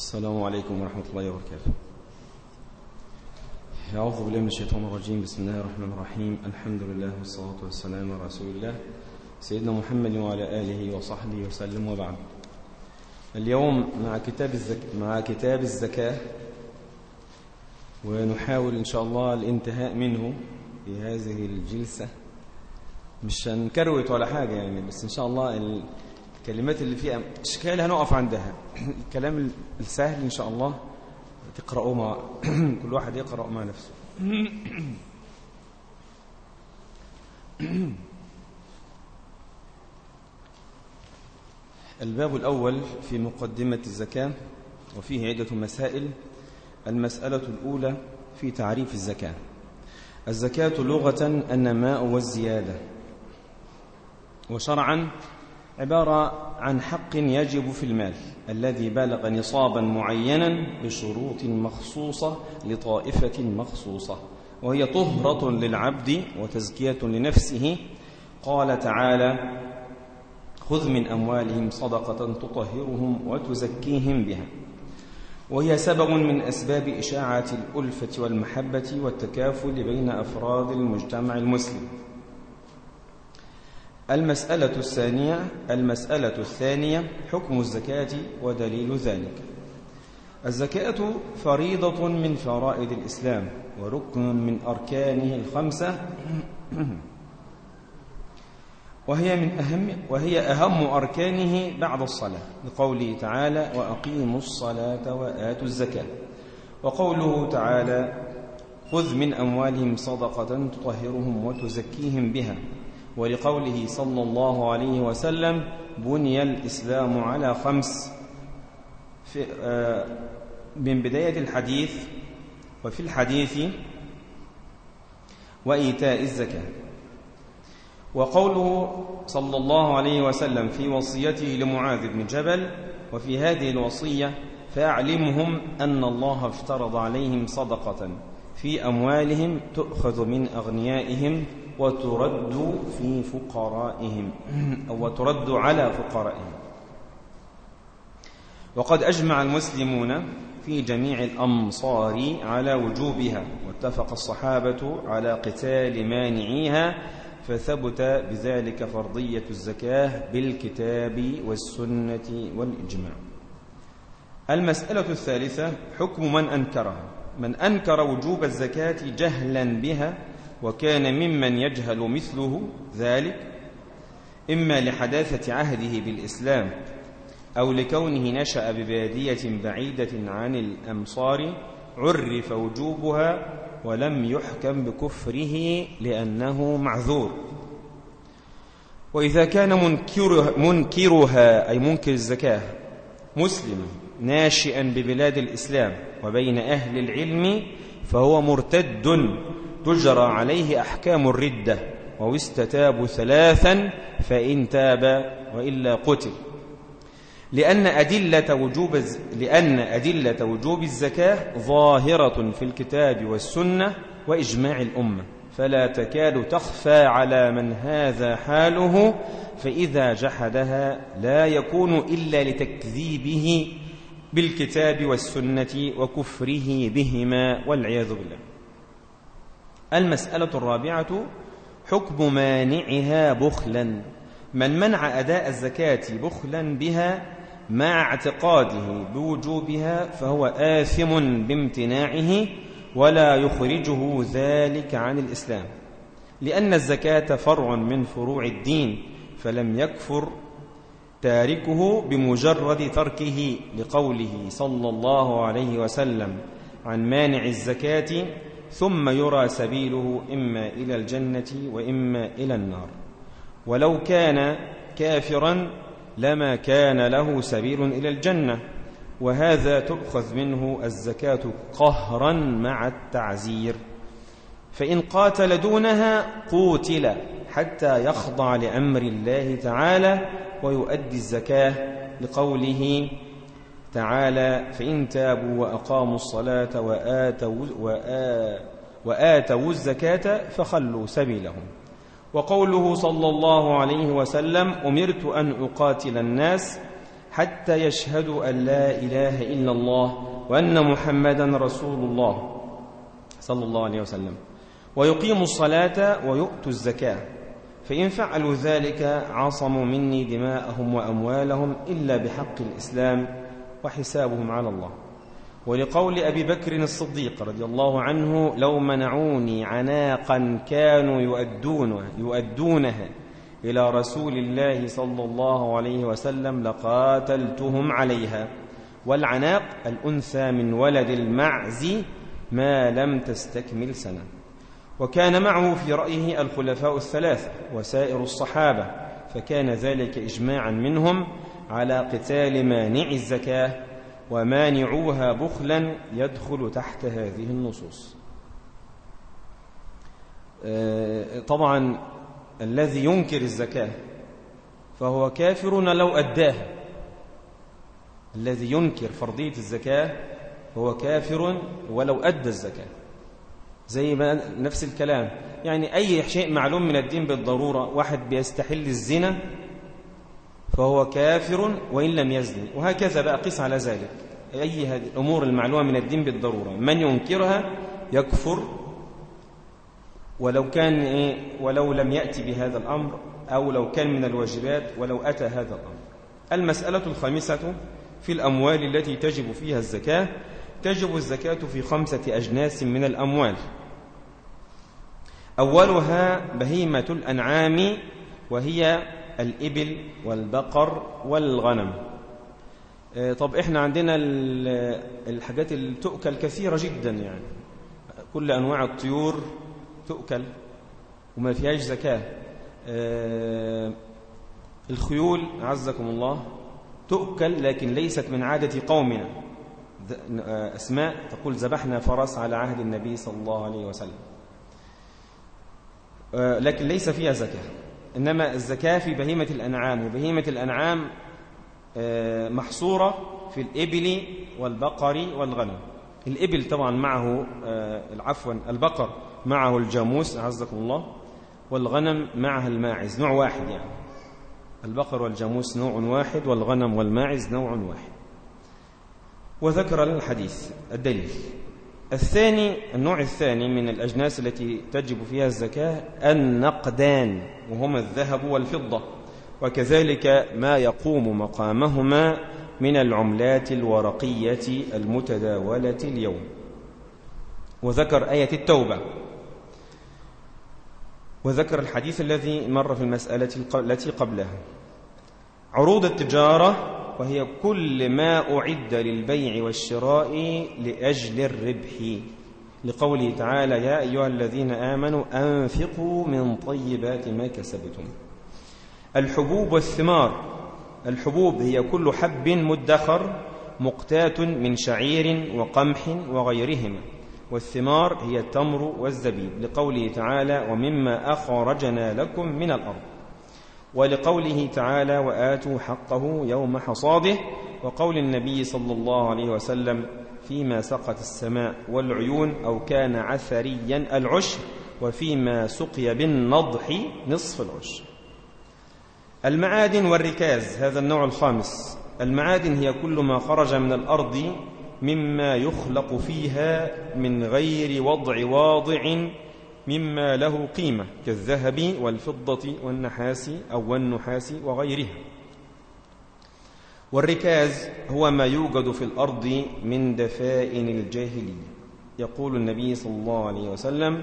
السلام عليكم ورحمة الله وبركاته. أعوذ بالله من الشيطان الرجيم. بسم الله الرحمن الرحيم. الحمد لله والصلاة والسلام على رسول الله. سيدنا محمد وعلى آله وصحبه وسلم وبعد. اليوم مع كتاب الزك... مع كتاب الزكاة ونحاول إن شاء الله الانتهاء منه في هذه الجلسة. مش هنكروت ولا حاجة يعني بس إن شاء الله الكلمات اللي فيها إشكال هنقف عندها. الكلام السهل إن شاء الله. تقرأوه مع كل واحد يقرأ مع نفسه. الباب الأول في مقدمة الزكاة وفيه عدة مسائل. المسألة الأولى في تعريف الزكاة. الزكاة لغة النماء والزيادة. وشرعا عبارة عن حق يجب في المال الذي بلغ نصابا معينا بشروط مخصوصة لطائفة مخصوصة وهي طهرة للعبد وتزكية لنفسه. قال تعالى خذ من أموالهم صدقة تطهرهم وتزكيهم بها. وهي سبب من أسباب إشاعة الألفة والمحبة والتكافل بين أفراد المجتمع المسلم. المسألة الثانية المسألة الثانية حكم الزكاة ودليل ذلك. الزكاة فريضة من فرائض الإسلام وركن من أركانه الخمسة. وهي من أهم وهي أهم أركانه بعد الصلاة لقوله تعالى وأقيموا الصلاة وآتوا الزكاة. وقوله تعالى خذ من أموالهم صدقة تطهرهم وتزكيهم بها. ولقوله صلى الله عليه وسلم بني الإسلام على خمس. في من بداية الحديث وفي الحديث وإيتاء الزكاة. وقوله صلى الله عليه وسلم في وصيته لمعاذ بن جبل وفي هذه الوصية فأعلمهم أن الله افترض عليهم صدقة في أموالهم تؤخذ من أغنيائهم وترد في فقرائهم أو وترد على فقرائهم. وقد أجمع المسلمون في جميع الأمصار على وجوبها واتفق الصحابة على قتال مانعيها فثبت بذلك فرضية الزكاة بالكتاب والسنة والإجماع. المسألة الثالثة حكم من أنكرها. من أنكر وجوب الزكاة جهلا بها وكان ممن يجهل مثله ذلك إما لحداثة عهده بالإسلام أو لكونه نشأ ببادية بعيدة عن الأمصار عرف وجوبها ولم يحكم بكفره لأنه معذور. وإذا كان منكرها, منكرها أي منكر الزكاة مسلم ناشئا ببلاد الإسلام وبين أهل العلم فهو مرتد تجرى عليه أحكام الردة واستتاب ثلاثا فإن تاب وإلا قتل. لأن أدلة وجوب لأن أدلة وجوب الزكاة ظاهرة في الكتاب والسنة وإجماع الأمة. فلا تكاد تخفى على من هذا حاله فإذا جحدها لا يكون إلا لتكذيبه بالكتاب والسنة وكفره بهما والعياذ بالله. المسألة الرابعة حكم مانعها بخلا. من منع أداء الزكاة بخلا بها مع اعتقاده بوجوبها فهو آثم بامتناعه ولا يخرجه ذلك عن الإسلام. لأن الزكاة فرع من فروع الدين فلم يكفر تاركه بمجرد تركه لقوله صلى الله عليه وسلم عن مانع الزكاة ثم يرى سبيله إما إلى الجنة وإما إلى النار. ولو كان كافرا لما كان له سبيل إلى الجنة وهذا تؤخذ منه الزكاة قهرا مع التعزير. فإن قاتل دونها قوتل حتى يخضع لأمر الله تعالى ويؤدي الزكاة لقوله تعالى فإن تابوا وأقاموا الصلاة وآتوا, وآتوا الزكاة فخلوا سبيلهم. وقوله صلى الله عليه وسلم أمرت أن أقاتل الناس حتى يشهدوا أن لا إله إلا الله وأن محمدا رسول الله صلى الله عليه وسلم. ويقيموا الصلاة ويؤتوا الزكاة. فإن فعلوا ذلك عصموا مني دماءهم وأموالهم إلا بحق الإسلام وحسابهم على الله. ولقول أبي بكر الصديق رضي الله عنه لو منعوني عناقا كانوا يؤدون يؤدونها إلى رسول الله صلى الله عليه وسلم لقاتلتهم عليها. والعناق الأنثى من ولد المعز ما لم تستكمل سنة. وكان معه في رأيه الخلفاء الثلاثة وسائر الصحابة فكان ذلك إجماعا منهم على قتال مانع الزكاة ومانعوها بخلا يدخل تحت هذه النصوص. آه، طبعا الذي ينكر الزكاة فهو كافر لو أداها الذي ينكر فرضية الزكاة هو كافر ولو أدى الزكاة. زي ما نفس الكلام. يعني أي شيء معلوم من الدين بالضرورة واحد بيستحل الزنا فهو كافر وإن لم يزني وهكذا بقى قس على ذلك. أي هذه الأمور المعلومة من الدين بالضرورة. من ينكرها يكفر. ولو كان إيه ولو لم يأتي بهذا الأمر أو لو كان من الواجبات ولو أتى هذا الأمر. المسألة الخامسة في الأموال التي تجب فيها الزكاة. تجب الزكاة في خمسة أجناس من الأموال. أولها بهيمة الأنعام وهي الإبل والبقر والغنم. آه، طب إحنا عندنا الحاجات اللي تؤكل كثيرة جدا يعني. كل أنواع الطيور تؤكل وما فيهاش زكاة. آه، الخيول عزكم الله تؤكل لكن ليست من عادة قومنا. آه، أسماء تقول ذبحنا فرس على عهد النبي صلى الله عليه وسلم. لكن ليس فيها زكاة. إنما الزكاة في بهيمة الأنعام وبهيمة الأنعام آه، محصورة في الإبل والبقر والغنم. الإبل طبعا معه عفوا البقر معه الجاموس عزكم الله والغنم معها الماعز نوع واحد يعني. البقر والجاموس نوع واحد والغنم والماعز نوع واحد. وذكر الحديث الدليل. الثاني النوع الثاني من الأجناس التي تجب فيها الزكاة النقدان وهما الذهب والفضة. وكذلك ما يقوم مقامهما من العملات الورقية المتداولة اليوم. وذكر آية التوبة. وذكر الحديث الذي مر في المسألة التي قبلها. عروض التجارة وهي كل ما أعد للبيع والشراء لأجل الربح. لقوله تعالى يا أيها الذين آمنوا أنفقوا من طيبات ما كسبتم. الحبوب والثمار. الحبوب هي كل حب مدخر مقتات من شعير وقمح وغيرهما. والثمار هي التمر والزبيب. لقوله تعالى ومما أخرجنا لكم من الأرض. ولقوله تعالى وآتوا حقه يوم حصاده وقول النبي صلى الله عليه وسلم فيما سقت السماء والعيون أو كان عثريا العشر وفيما سقي بالنضح نصف العشر. المعادن والركاز هذا النوع الخامس. المعادن هي كل ما خرج من الأرض مما يخلق فيها من غير وضع واضع مما له قيمة كالذهب والفضة والنحاس أو والنحاس وغيرها. والركاز هو ما يوجد في الأرض من دفائن الجاهلية. يقول النبي صلى الله عليه وسلم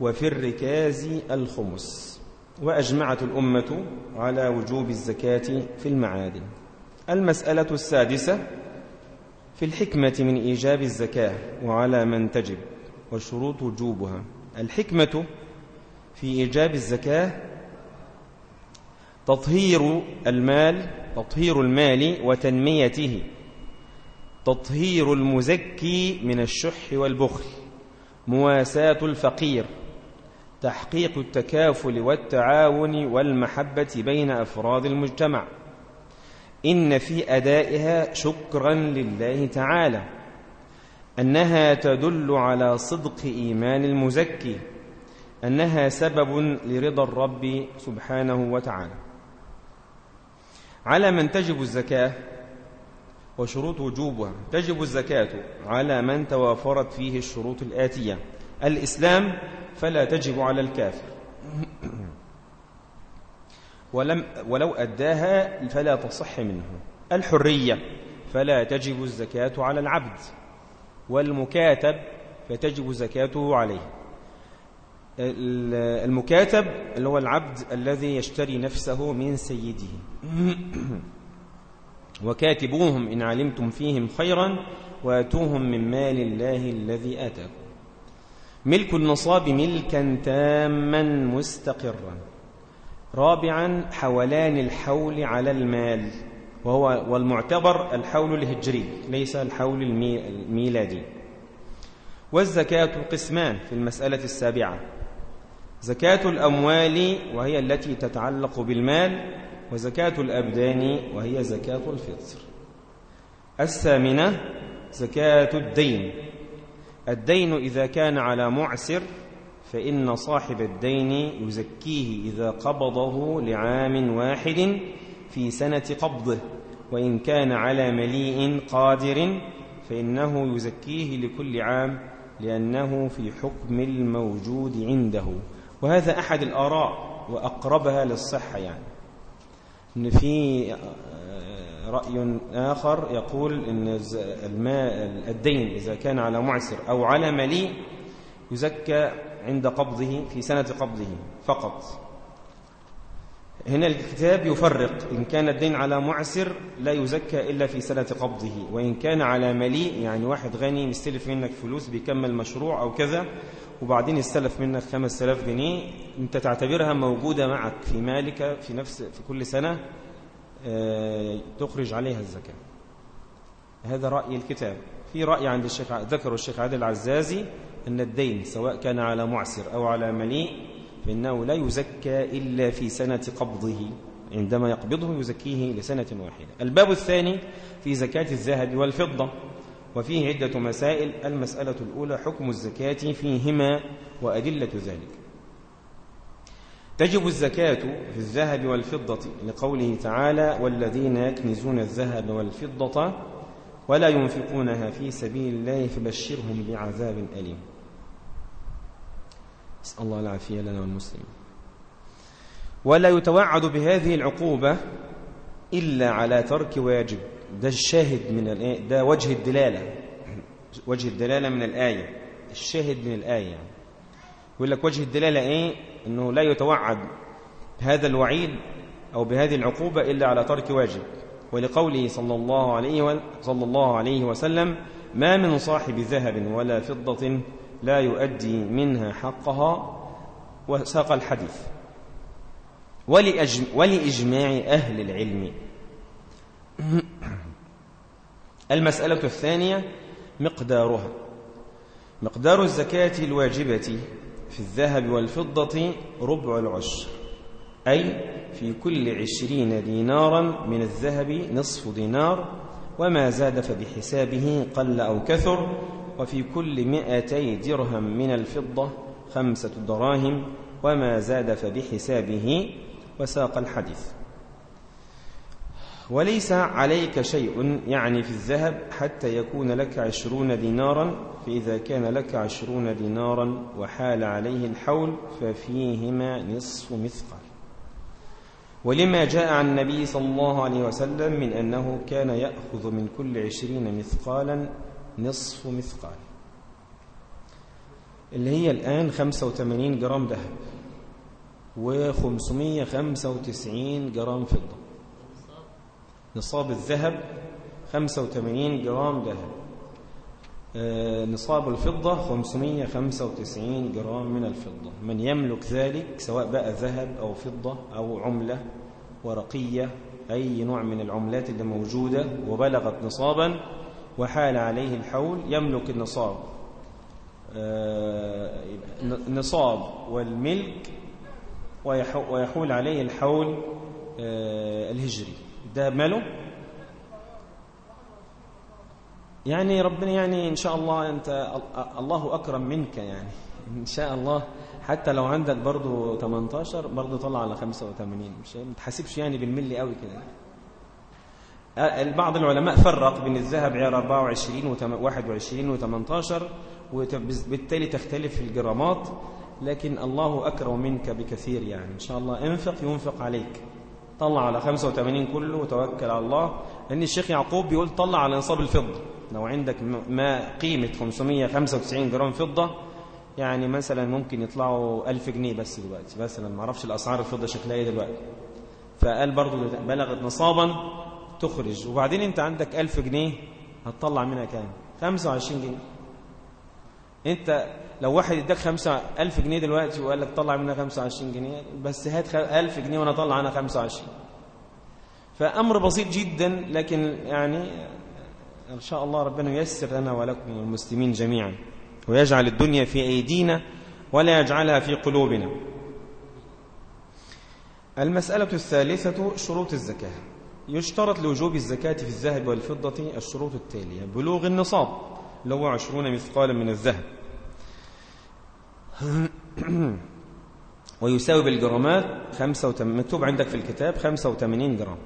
وفي الركاز الخمس وأجمعت الأمة على وجوب الزكاة في المعادن. المسألة السادسة في الحكمة من إيجاب الزكاة وعلى من تجب وشروط وجوبها. الحكمة في إيجاب الزكاة تطهير المال تطهير المال وتنميته تطهير المزكي من الشح والبخل مواساة الفقير تحقيق التكافل والتعاون والمحبة بين أفراد المجتمع. إن في أدائها شكرا لله تعالى. أنها تدل على صدق إيمان المزكي أنها سبب لرضا الرب سبحانه وتعالى. على من تجب الزكاة وشروط وجوبها. تجب الزكاة على من توافرت فيه الشروط الآتية. الإسلام فلا تجب على الكافر. ولم ولو أداها فلا تصح منه. الحرية فلا تجب الزكاة على العبد. والمكاتب فتجب زكاته عليه. المكاتب اللي هو العبد الذي يشتري نفسه من سيده. وكاتبوهم إن علمتم فيهم خيرا وآتوهم من مال الله الذي آتاكم. ملك النصاب ملكا تاما مستقرا. رابعا حولان الحول على المال. وهو والمعتبر الحول الهجري ليس الحول الميلادي. والزكاة قسمان في المسألة السابعة. زكاة الأموال وهي التي تتعلق بالمال وزكاة الأبدان وهي زكاة الفطر. الثامنة زكاة الدين. الدين إذا كان على معسر فإن صاحب الدين يزكيه إذا قبضه لعام واحد في سنة قبضه. وإن كان على مليء قادر فإنه يزكيه لكل عام لأنه في حكم الموجود عنده. وهذا أحد الآراء وأقربها للصحة يعني. إن في رأي آخر يقول إن الماء الدين إذا كان على معسر أو على مليء يزكى عند قبضه في سنة قبضه فقط. هنا الكتاب يفرق. إن كان الدين على معسر لا يزكى إلا في سنة قبضه. وإن كان على مليء يعني واحد غني مستلف منك فلوس بيكمل مشروع أو كذا وبعدين يستلف منك 5000 جنيه أنت تعتبرها موجودة معك في مالك في نفس في كل سنة آه، تخرج عليها الزكاة. هذا رأي الكتاب. في رأي عند الشيخ ذكر الشيخ عادل العزازي أن الدين سواء كان على معسر أو على مليء فإنه لا يزكى إلا في سنة قبضه. عندما يقبضه يزكيه لسنة واحدة. الباب الثاني في زكاة الذهب والفضة. وفيه عدة مسائل. المسألة الأولى حكم الزكاة فيهما وأدلة ذلك. تجب الزكاة في الذهب والفضة لقوله تعالى والذين يكنزون الذهب والفضة ولا ينفقونها في سبيل الله فبشرهم بعذاب أليم. نسأل الله العافية لنا والمسلمين. ولا يتوعد بهذه العقوبة إلا على ترك واجب. ده الشاهد من الآية ده وجه الدلالة. وجه الدلالة من الآية. الشاهد من الآية. يقول لك وجه الدلالة إيه؟ أنه لا يتوعد بهذا الوعيد أو بهذه العقوبة إلا على ترك واجب. ولقوله صلى الله عليه صلى الله عليه وسلم ما من صاحب ذهب ولا فضة لا يؤدي منها حقها وساق الحديث. ولإجماع أهل العلم. المسألة الثانية مقدارها. مقدار الزكاة الواجبة في الذهب والفضة ربع العشر أي في كل عشرين دينارا من الذهب نصف دينار وما زاد فبحسابه قل أو كثر وفي كل مئتي درهم من الفضة خمسة دراهم وما زاد فبحسابه وساق الحديث. وليس عليك شيء يعني في الذهب حتى يكون لك عشرون دينارا فإذا كان لك عشرون دينارا وحال عليه الحول ففيهما نصف مثقال. ولما جاء عن النبي صلى الله عليه وسلم من أنه كان يأخذ من كل عشرين مثقالا نصف مثقال. اللي هي الآن 85 جرام ذهب و595 جرام فضة. نصاب الذهب 85 جرام ذهب. آه، نصاب الفضة 595 جرام من الفضة. من يملك ذلك سواء بقى ذهب أو فضة أو عملة ورقية أي نوع من العملات اللي موجودة وبلغت نصابا وحال عليه الحول يملك النصاب. آه، نصاب والملك ويحول عليه الحول آه، الهجري. ده ماله؟ يعني ربنا يعني إن شاء الله أنت الله أكرم منك يعني. إن شاء الله. حتى لو عندك برضو 18 برضو طلع على 85 مش ما تحاسبش يعني بالملي قوي كده. بعض العلماء فرق بين الذهب عيار 24 و 21 و 18 وبالتالي تختلف الجرامات لكن الله أكرم منك بكثير يعني. إن شاء الله انفق ينفق عليك. طلع على 85 كله وتوكل على الله. لأن الشيخ يعقوب بيقول طلع على نصاب الفضة. لو عندك ما قيمة 595 جرام فضة يعني مثلا ممكن يطلعوا 1000 جنيه بس دلوقتي. مثلا ما أعرفش الأسعار الفضة شكلها إيه دلوقتي. فقال برضو بلغت نصابا تخرج. وبعدين انت عندك 1000 جنيه هتطلع منها كام؟ 25 جنيه. انت لو واحد اداك 5000 جنيه دلوقتي وقال لك طلع منها 25 جنيه بس هات 1000 جنيه وأنا اطلع أنا 25 فأمر بسيط جدا لكن يعني إن شاء الله ربنا ييسر لنا ولكم المسلمين جميعا. ويجعل الدنيا في أيدينا ولا يجعلها في قلوبنا. المسألة الثالثة شروط الزكاة. يشترط لوجوب الزكاة في الذهب والفضة الشروط التالية. بلوغ النصاب اللي هو عشرون مثقالا من الذهب. ويساوي بالجرامات خمسة وتم... مكتوب عندك في الكتاب 85 جرام.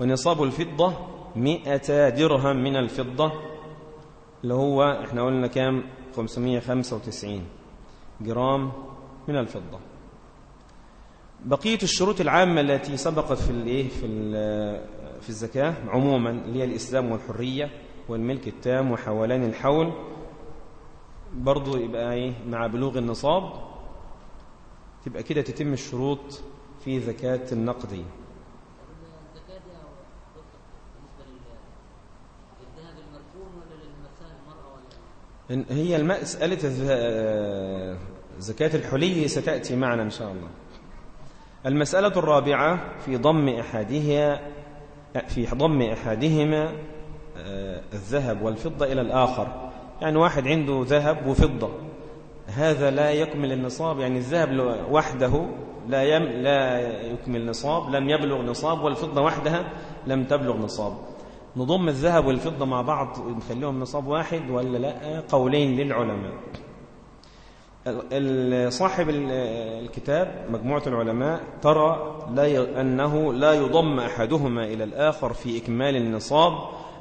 ونصاب الفضة مئة درهم من الفضة اللي هو إحنا قلنا كام؟ 595 جرام من الفضة. بقية الشروط العامة التي سبقت في الايه في في الزكاة عموما اللي هي الإسلام والحرية والملك التام وحولان الحول برضو يبقى إيه مع بلوغ النصاب تبقى كده تتم الشروط في زكاة النقد. هي المسألة زكاة الحلي ستأتي معنا إن شاء الله. المسألة الرابعة في ضم أحدها في ضم أحدهما آه، الذهب والفضة إلى الآخر. يعني واحد عنده ذهب وفضة. هذا لا يكمل النصاب يعني الذهب وحده لا يم لا يكمل نصاب لم يبلغ نصاب والفضة وحدها لم تبلغ نصاب. نضم الذهب والفضة مع بعض نخليهم نصاب واحد ولا لا؟ قولين للعلماء. صاحب الكتاب مجموعة العلماء ترى لا أنه لا يضم أحدهما إلى الآخر في إكمال النصاب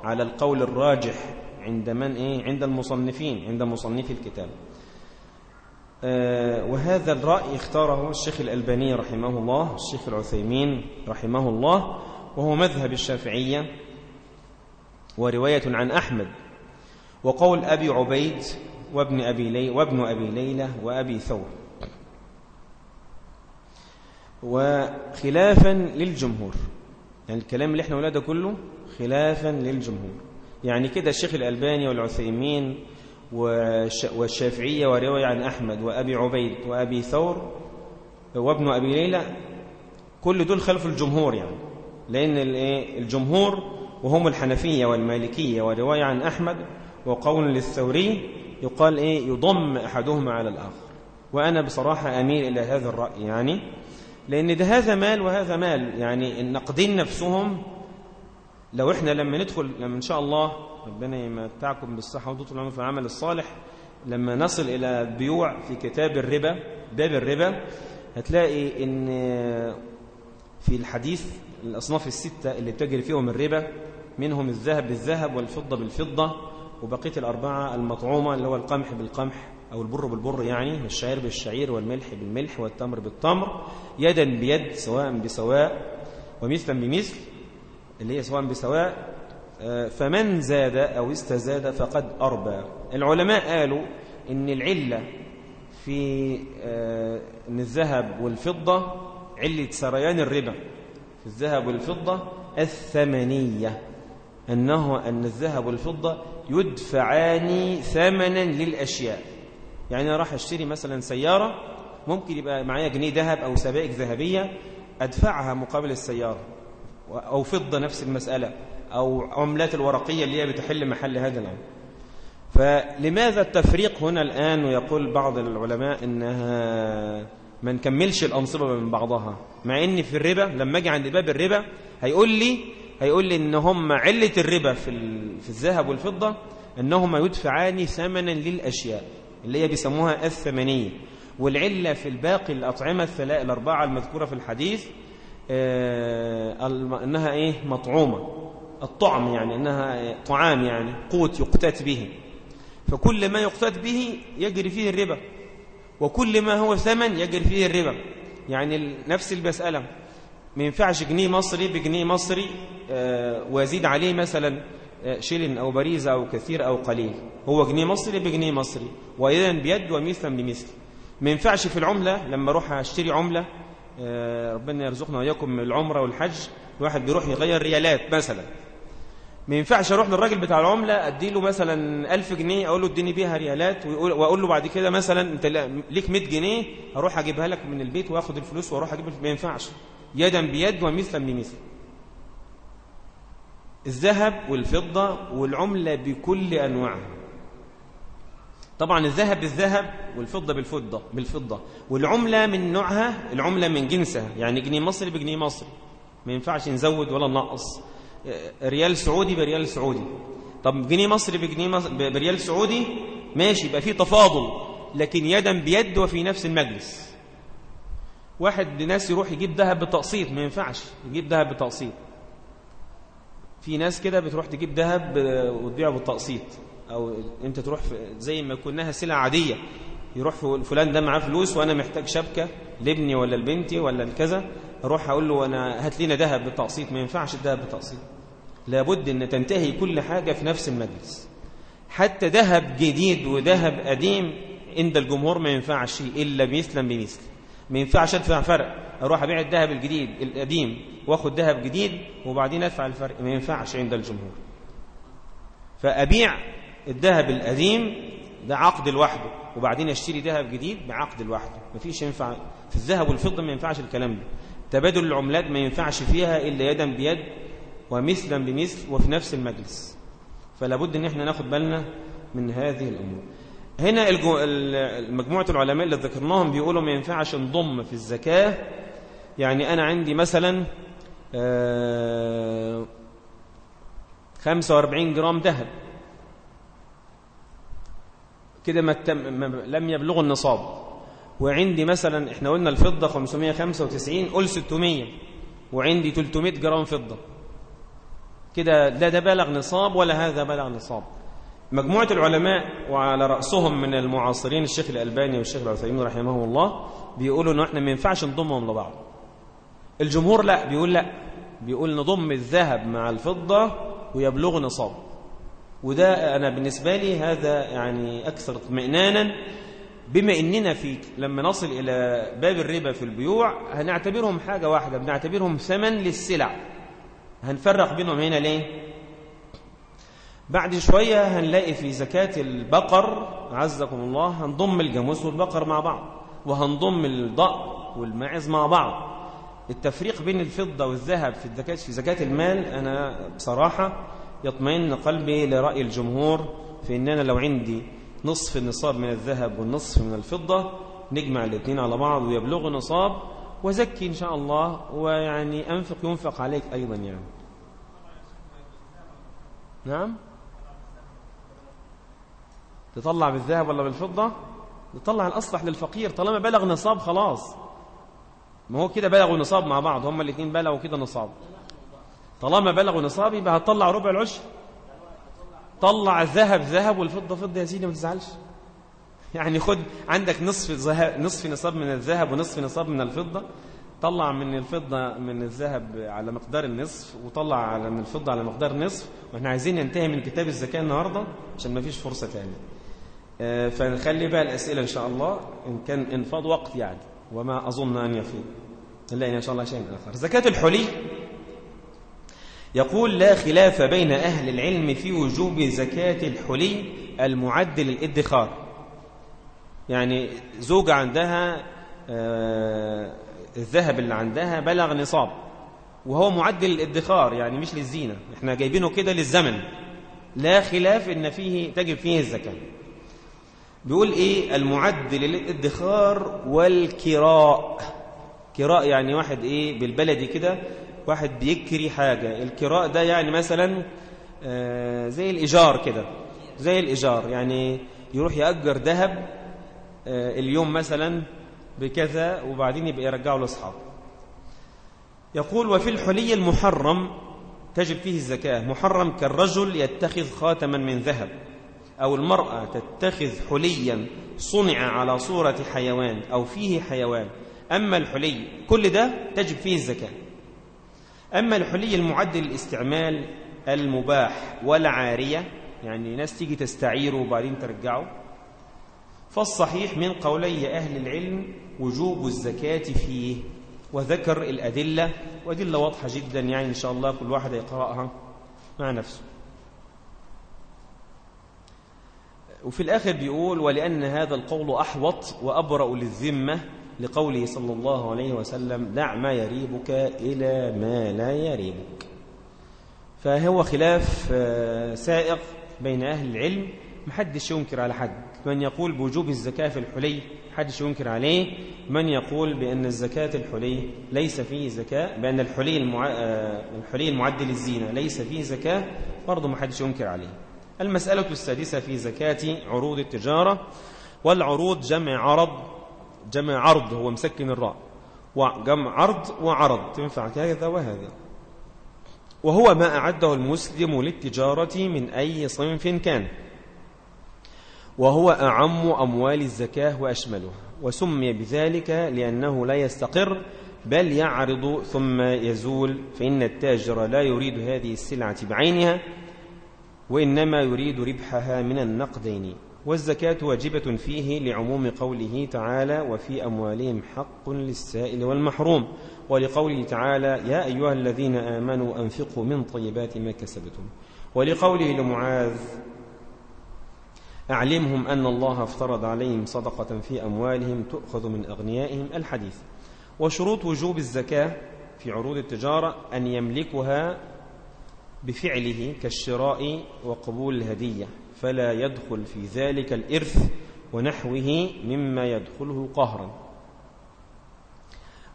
على القول الراجح عند من إيه؟ عند المصنفين عند مصنفي الكتاب آه، وهذا الرأي اختاره الشيخ الألباني رحمه الله الشيخ العثيمين رحمه الله وهو مذهب الشافعية ورواية عن أحمد وقول أبي عبيد وابن أبي, لي وابن أبي ليلى وأبي ثور. وخلافا للجمهور. يعني الكلام اللي إحنا ولاده كله خلافا للجمهور. يعني كده الشيخ الألباني والعثيمين والشافعية ورواية عن أحمد وأبي عبيد وأبي ثور وابن أبي ليلى كل دول خلف الجمهور يعني. لأن الجمهور وهم الحنفية والمالكية ورواية عن أحمد وقول للثوري يقال إيه؟ يضم أحدهما على الآخر. وأنا بصراحة أميل إلى هذا الرأي يعني لأن ده هذا مال وهذا مال. يعني النقدين نفسهم لو إحنا لما ندخل لما إن شاء الله ربنا يمتعكم بالصحة وطول العمر في العمل الصالح لما نصل إلى بيوع في كتاب الربا باب الربا هتلاقي إن في الحديث الأصناف الستة اللي بتجري فيهم الربا منهم الذهب بالذهب والفضة بالفضة. وبقية الأربعة المطعومة اللي هو القمح بالقمح أو البر بالبر يعني الشعير بالشعير والملح بالملح والتمر بالتمر يدا بيد سواء بسواء ومثلا بمثل اللي هي سواء بسواء آه، فمن زاد أو استزاد فقد أربى. العلماء قالوا إن العلة في آه، إن الذهب والفضة علة سريان الربا. في الذهب والفضة الثمنية أنه أن الذهب والفضة يدفعان ثمنا للأشياء. يعني أنا راح أشتري مثلا سيارة ممكن يبقى معايا جنيه ذهب أو سبائك ذهبية أدفعها مقابل السيارة أو فضة نفس المسألة أو عملات الورقية اللي هي بتحل محل هذا الأمر فلماذا التفريق هنا الآن؟ ويقول بعض العلماء إنها ما نكملش الأنصبة من بعضها مع إن في الربا لما أجي عند باب الربا هيقول لي هيقول لي إن هم علة الربا في في الذهب والفضة أنهما يدفعان ثمنا للأشياء اللي هي بيسموها الثمنية. والعلة في الباقي الأطعمة الثلاث الأربعة المذكورة في الحديث آه، أنها إيه؟ مطعومة. الطعم يعني أنها طعام يعني قوت يقتات به. فكل ما يقتات به يجري فيه الربا. وكل ما هو ثمن يجري فيه الربا. يعني نفس المسألة. ما ينفعش جنيه مصري بجنيه مصري آه، ويزيد عليه مثلا آه، شيلن أو بريزة أو كثير أو قليل. هو جنيه مصري بجنيه مصري. وإذا بيد ومثلا بمثل. ما ينفعش في العملة لما أروح أشتري عملة آه، ربنا يرزقنا وإياكم العمرة والحج الواحد بيروح يغير ريالات مثلا. ما ينفعش أروح للراجل بتاع العملة اديله مثلا 1000 جنيه أقول له اديني بيها ريالات وأقول له بعد كده مثلا أنت ليك 100 جنيه أروح أجيبها لك من البيت وآخد الفلوس وأروح أجيب ما ينفعش. يدا بيد ومثلا بمثل. الذهب والفضة والعملة بكل أنواعها. طبعا الذهب بالذهب والفضة بالفضة بالفضة. والعملة من نوعها العملة من جنسها يعني جنيه مصري بجنيه مصري. ما ينفعش نزود ولا ننقص ريال سعودي بريال سعودي. طب جنيه مصري بجنيه بريال سعودي؟ ماشي يبقى في تفاضل لكن يدا بيد وفي نفس المجلس. واحد ناس يروح يجيب ذهب بتقسيط ما ينفعش يجيب ذهب بتقسيط. في ناس كده بتروح تجيب ذهب وتبيعه بالتقسيط أو أنت تروح زي ما كناها سلعه عادية يروح فلان ده معاه فلوس وأنا محتاج شبكة لابني ولا لبنتي ولا لكذا أروح أقول له أنا هات لنا ذهب بالتقسيط ما ينفعش الذهب بالتقسيط. لابد إن تنتهي كل حاجة في نفس المجلس. حتى ذهب جديد وذهب قديم عند الجمهور ما ينفعش إلا مثلا بمثل. ما ينفعش أدفع فرق. أروح أبيع الذهب الجديد القديم وآخد ذهب جديد وبعدين أدفع الفرق. ما ينفعش عند الجمهور. فأبيع الذهب القديم ده عقد لوحده وبعدين أشتري ذهب جديد بعقد لوحده. ما فيش ينفع. في الذهب والفضة ما ينفعش الكلام ده. تبادل العملات ما ينفعش فيها إلا يدا بيد ومثلا بمثل وفي نفس المجلس. فلا بد إن إحنا ناخد بالنا من هذه الأمور. هنا مجموعة العلماء اللي ذكرناهم بيقولوا ما ينفعش نضم في الزكاة. يعني أنا عندي مثلا 45 آه، جرام ذهب. كده ما لم يبلغوا النصاب. وعندي مثلا إحنا قلنا الفضة 595 قول 600 وعندي 300 جرام فضة. كده لا ده بلغ نصاب ولا هذا بلغ نصاب. مجموعة العلماء وعلى رأسهم من المعاصرين الشيخ الألباني والشيخ العثيمين رحمه الله بيقولوا إنه إحنا ما ينفعش نضمهم لبعض. الجمهور لا بيقول لا بيقول نضم الذهب مع الفضة ويبلغ نصاب. وده أنا بالنسبة لي هذا يعني أكثر اطمئنانا بما إننا في لما نصل إلى باب الربا في البيوع هنعتبرهم حاجة واحدة بنعتبرهم ثمن للسلع. هنفرق بينهم هنا ليه؟ بعد شوية هنلاقي في زكاة البقر عزكم الله هنضم الجاموس والبقر مع بعض وهنضم الضأ والماعز مع بعض. التفريق بين الفضة والذهب في الزكاة في زكاة المال أنا بصراحة يطمئن قلبي لرأي الجمهور في أن أنا لو عندي نصف النصاب من الذهب والنصف من الفضة نجمع الاثنين على بعض ويبلغ نصاب وزكي إن شاء الله ويعني أنفق ينفق عليك أيضا يعني. نعم؟ تطلع بالذهب ولا بالفضة؟ تطلع الأصلح للفقير طالما بلغ نصاب خلاص. ما هو كده بلغوا نصاب مع بعض هما الاثنين بلغوا كده نصاب. طالما بلغوا نصاب يبقى هتطلع ربع العشر. طلع الذهب ذهب والفضة فضة يا سيدي ما تزعلش. يعني خد عندك نصف نصف نصاب من الذهب ونصف نصاب من الفضة. طلع من الفضة من الذهب على مقدار النصف وطلع على من الفضة على مقدار نصف. وإحنا عايزين ننتهي من كتاب الزكاة النهاردة عشان ما فيش فرصة تانية. آه، فنخلي بقى الأسئلة إن شاء الله إن كان انفاض وقت يعني. وما أظن أن يفيد إلا إن شاء الله شيء آخر. زكاة الحلي. يقول لا خلاف بين أهل العلم في وجوب زكاة الحلي المعد للادخار. يعني زوجة عندها آه، الذهب اللي عندها بلغ نصاب وهو معد للادخار يعني مش للزينة. إحنا جايبينه كده للزمن. لا خلاف إن فيه تجب فيه الزكاة. بيقول إيه؟ المعد للادخار والكراء. كراء يعني واحد إيه؟ بالبلدي كده واحد بيكري حاجة. الكراء ده يعني مثلا آه، زي الإيجار كده. زي الإيجار يعني يروح يأجر ذهب اليوم مثلا بكذا وبعدين يبقى يرجعه لأصحابه يقول وفي الحلي المحرم تجب فيه الزكاة. محرم كالرجل يتخذ خاتما من ذهب أو المرأة تتخذ حليا صنع على صورة حيوان أو فيه حيوان. أما الحلي كل ده تجب فيه الزكاة. أما الحلي المعد للاستعمال المباح والعارية يعني ناس تيجي تستعيره وبعدين ترجعه فالصحيح من قولي أهل العلم وجوب الزكاة فيه. وذكر الأدلة وأدلة واضحة جدا يعني إن شاء الله كل واحد يقرأها مع نفسه. وفي الآخر بيقول ولأن هذا القول أحوط وأبرأ للذمة لقوله صلى الله عليه وسلم دع ما يريبك إلى ما لا يريبك فهو خلاف آه، سائق بين أهل العلم محدش ينكر على حد. من يقول بوجوب الزكاة في الحلي محدش ينكر عليه. من يقول بأن الزكاة الحلي ليس فيه زكاة بأن الحلي, المع... آه، الحلي المعدل الزينة ليس فيه زكاة برضه محدش ينكر عليه. المسألة السادسة في زكاة عروض التجارة. والعروض جمع عرض جمع عرض هو مسكن الراء. وجمع عرض وعرض. تنفع كذا وهذا. وهو ما أعده المسلم للتجارة من أي صنف كان. وهو أعم أموال الزكاة وأشملها وسمي بذلك لأنه لا يستقر بل يعرض ثم يزول فإن التاجر لا يريد هذه السلعة بعينها وإنما يريد ربحها من النقدين. والزكاة واجبة فيه لعموم قوله تعالى وفي أموالهم حق للسائل والمحروم ولقوله تعالى يا أيها الذين آمنوا أنفقوا من طيبات ما كسبتم ولقوله لمعاذ أعلمهم أن الله افترض عليهم صدقة في أموالهم تؤخذ من أغنيائهم الحديث. وشروط وجوب الزكاة في عروض التجارة أن يملكها بفعله كالشراء وقبول الهدية فلا يدخل في ذلك الإرث ونحوه مما يدخله قهرا.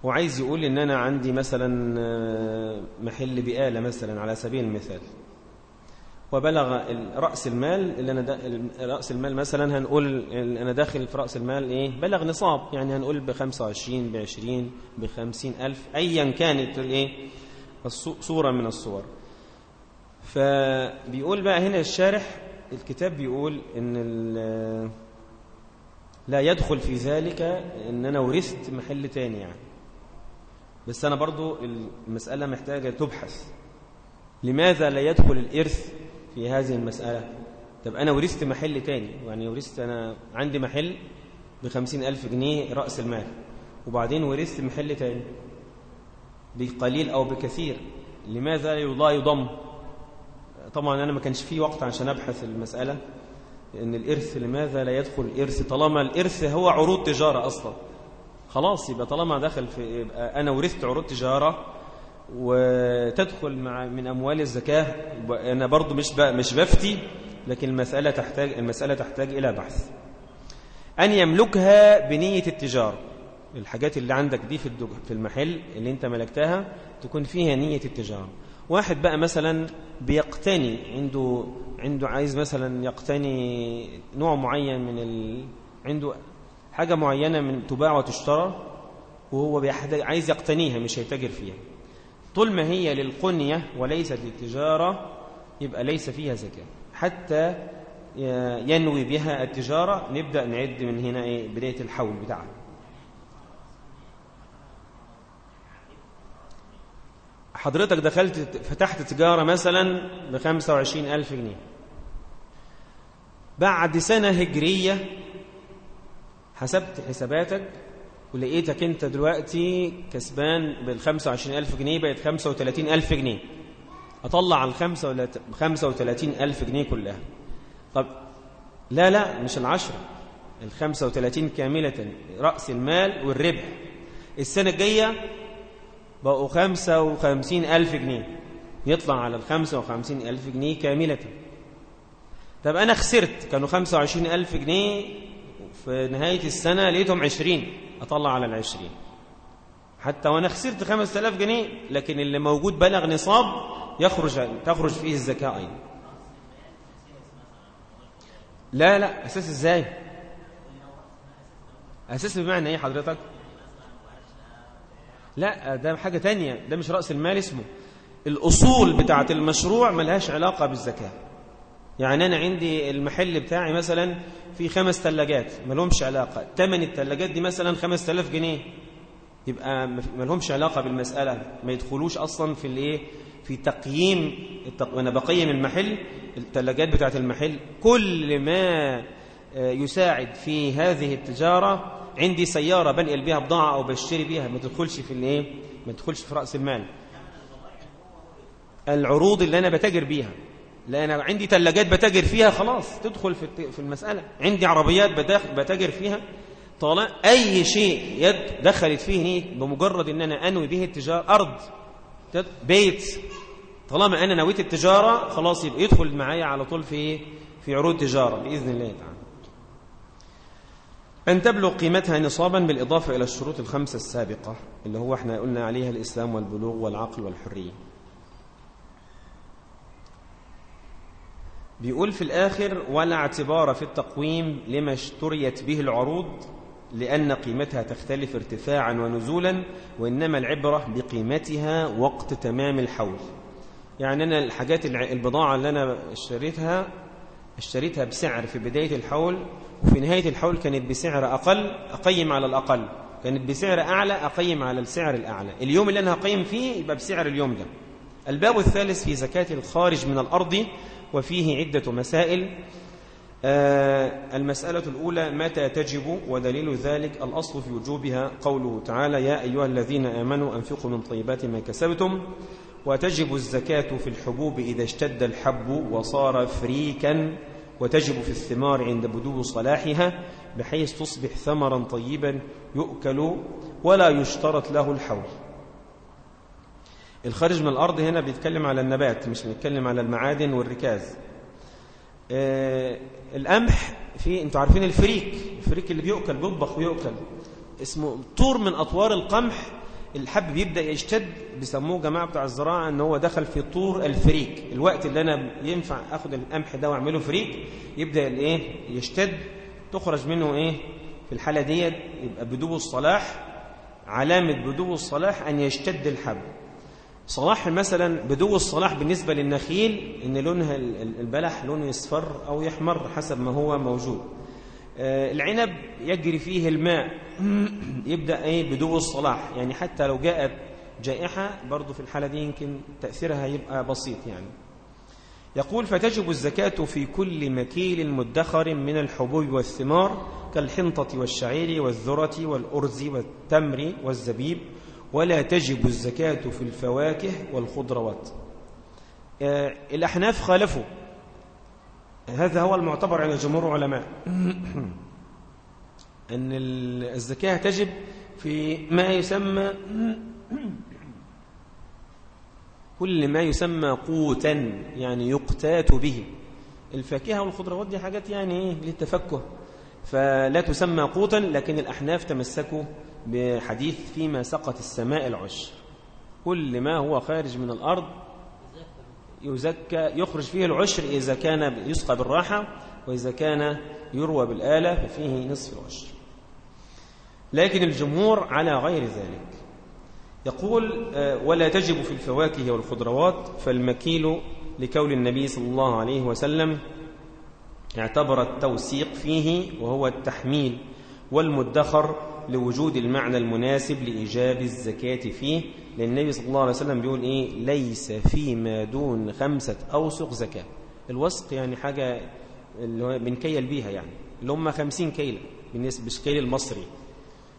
وعايز يقول إن أنا عندي مثلا آه، محل بآلة مثلا على سبيل المثال. وبلغ رأس المال اللي أنا رأس المال مثلا هنقول أنا داخل في رأس المال إيه؟ بلغ نصاب. يعني هنقول ب 25 ب 20 ب 50 ألف أيا كانت الإيه صورة من الصور. فبيقول بقى هنا الشارح الكتاب بيقول إن لا يدخل في ذلك إن أنا ورثت محل تاني يعني. بس أنا برضو المسألة محتاجة تبحث. لماذا لا يدخل الإرث في هذه المسألة. طب أنا ورثت محل تاني يعني ورثت أنا عندي محل بخمسين ألف جنيه رأس المال وبعدين ورثت محل تاني بقليل أو بكثير لماذا لا يضم؟ طبعا أنا ما كانش في وقت عشان أبحث المسألة إن الإرث لماذا لا يدخل الإرث؟ طالما الإرث هو عروض تجارة أصلا خلاص يبقى طالما دخل في يبقى أنا ورثت عروض تجارة وتدخل مع من أموال الزكاة. أنا برضو مش مش بفتي لكن المسألة تحتاج المسألة تحتاج إلى بحث. أن يملكها بنية التجارة. الحاجات اللي عندك دي في في المحل اللي أنت ملكتها تكون فيها نية التجارة. واحد بقى مثلا بيقتني عنده عنده عايز مثلا يقتني نوع معين من ال... عنده حاجة معينة من تباع وتشترى وهو عايز يقتنيها مش هيتاجر فيها. طول ما هي للقنية وليست للتجارة يبقى ليس فيها زكاة. حتى ينوي بها التجارة نبدأ نعد من هنا إيه؟ بداية الحول بتاعها. حضرتك دخلت فتحت تجارة مثلا وعشرين ألف جنيه. بعد سنة هجرية حسبت حساباتك ولقيتك انت دلوقتي كسبان بال 25000 جنيه بقت 35000 جنيه. أطلع ال 35000 جنيه كلها. طب لا لا مش العشرة. ال 35 كاملة رأس المال والربح. السنة الجاية بقوا 55000 جنيه. يطلع على ال 55000 جنيه كاملة. طب أنا خسرت. كانوا 25000 جنيه في نهاية السنة لقيتهم 20 أطلع على العشرين. حتى وأنا خسرت خمس آلاف جنيه لكن اللي موجود بلغ نصاب يخرج تخرج فيه الزكاة أيضا. لا لا أساس إزاي؟ أساس بمعنى إيه حضرتك؟ لا ده حاجة تانية ده مش رأس المال اسمه. الأصول بتاعة المشروع ملهاش علاقة بالزكاة. يعني أنا عندي المحل بتاعي مثلا في خمس ثلاجات ملهمش علاقة. تمن الثلاجات دي مثلا خمس تلاف جنيه. يبقى ملهمش علاقة بالمسألة ما يدخلوش أصلا في الإيه؟ في تقييم التق... أنا بقيم المحل الثلاجات بتاعة المحل. كل ما يساعد في هذه التجارة عندي سيارة بنقل بها بضاعة أو بشتري بها ما تدخلش في الإيه؟ ما تدخلش في رأس المال. العروض اللي أنا بتاجر بيها. لأن عندي ثلاجات بتاجر فيها خلاص تدخل في في المسألة. عندي عربيات بتاجر فيها. طالما أي شيء يد دخلت فيه بمجرد أن أنا أنوي به التجارة أرض بيت. طالما أنا نويت التجارة خلاص يبقى يدخل معايا على طول في في عروض تجارة بإذن الله تعالى. أن تبلغ قيمتها نصابا بالإضافة إلى الشروط الخمسة السابقة اللي هو إحنا قلنا عليها الإسلام والبلوغ والعقل والحرية. بيقول في الآخر ولا اعتبار في التقويم لما اشتريت به العروض لأن قيمتها تختلف ارتفاعا ونزولا وإنما العبرة بقيمتها وقت تمام الحول. يعني أنا الحاجات البضاعة اللي أنا اشتريتها اشتريتها بسعر في بداية الحول وفي نهاية الحول كانت بسعر أقل أقيم على الأقل. كانت بسعر أعلى أقيم على السعر الأعلى. اليوم اللي أنا هقيم فيه يبقى بسعر اليوم ده. الباب الثالث في زكاة الخارج من الأرض وفيه عدة مسائل. آه المسألة الأولى متى تجب ودليل ذلك؟ الأصل في وجوبها قوله تعالى يا أيها الذين آمنوا أنفقوا من طيبات ما كسبتم وتجب الزكاة في الحبوب إذا اشتد الحب وصار فريكا وتجب في الثمار عند بدو صلاحها بحيث تصبح ثمرا طيبا يؤكل ولا يشترط له الحول. الخارج من الأرض هنا بيتكلم على النبات مش بيتكلم على المعادن والركاز. آه القمح في أنتوا عارفين الفريك الفريك اللي بيؤكل بيطبخ ويؤكل. اسمه طور من أطوار القمح الحب بيبدأ يشتد بيسموه جماعة بتاع الزراعة إن هو دخل في طور الفريك. الوقت اللي أنا ينفع آخد القمح ده وأعمله فريك يبدأ الإيه؟ يشتد. تخرج منه إيه؟ في الحالة ديت يبقى بدو الصلاح علامة بدو الصلاح أن يشتد الحب. صلاح مثلا بدو الصلاح بالنسبة للنخيل إن لونها البلح لونه يصفر أو يحمر حسب ما هو موجود. العنب يجري فيه الماء يبدأ إيه بدو الصلاح. يعني حتى لو جاءت جائحة برضو في الحالة دي يمكن تأثيرها يبقى بسيط يعني. يقول فتجب الزكاة في كل مكيل مدخر من الحبوب والثمار كالحنطة والشعير والذرة والأرز والتمر والزبيب ولا تجب الزكاة في الفواكه والخضروات. الأحناف خالفوا. هذا هو المعتبر عند جمهور العلماء. أن الزكاة تجب في ما يسمى كل ما يسمى قوتا يعني يقتات به. الفاكهة والخضروات دي حاجات يعني إيه للتفكه. فلا تسمى قوتا لكن الأحناف تمسكوا بحديث فيما سقط السماء العشر. كل ما هو خارج من الأرض يزكى يخرج فيه العشر إذا كان يسقى بالراحة وإذا كان يروى بالآلة ففيه نصف العشر. لكن الجمهور على غير ذلك. يقول ولا تجب في الفواكه والخضروات فالمكيل لكول النبي صلى الله عليه وسلم اعتبر التوسيق فيه وهو التحميل والمدخر لوجود المعنى المناسب لإيجاب الزكاة فيه. لأن النبي صلى الله عليه وسلم بيقول إيه؟ ليس فيما دون خمسة أوسق زكاة. الوسق يعني حاجة اللي بنكيل بيها يعني اللي هم خمسين كيلة بالنسبة بالكيل المصري.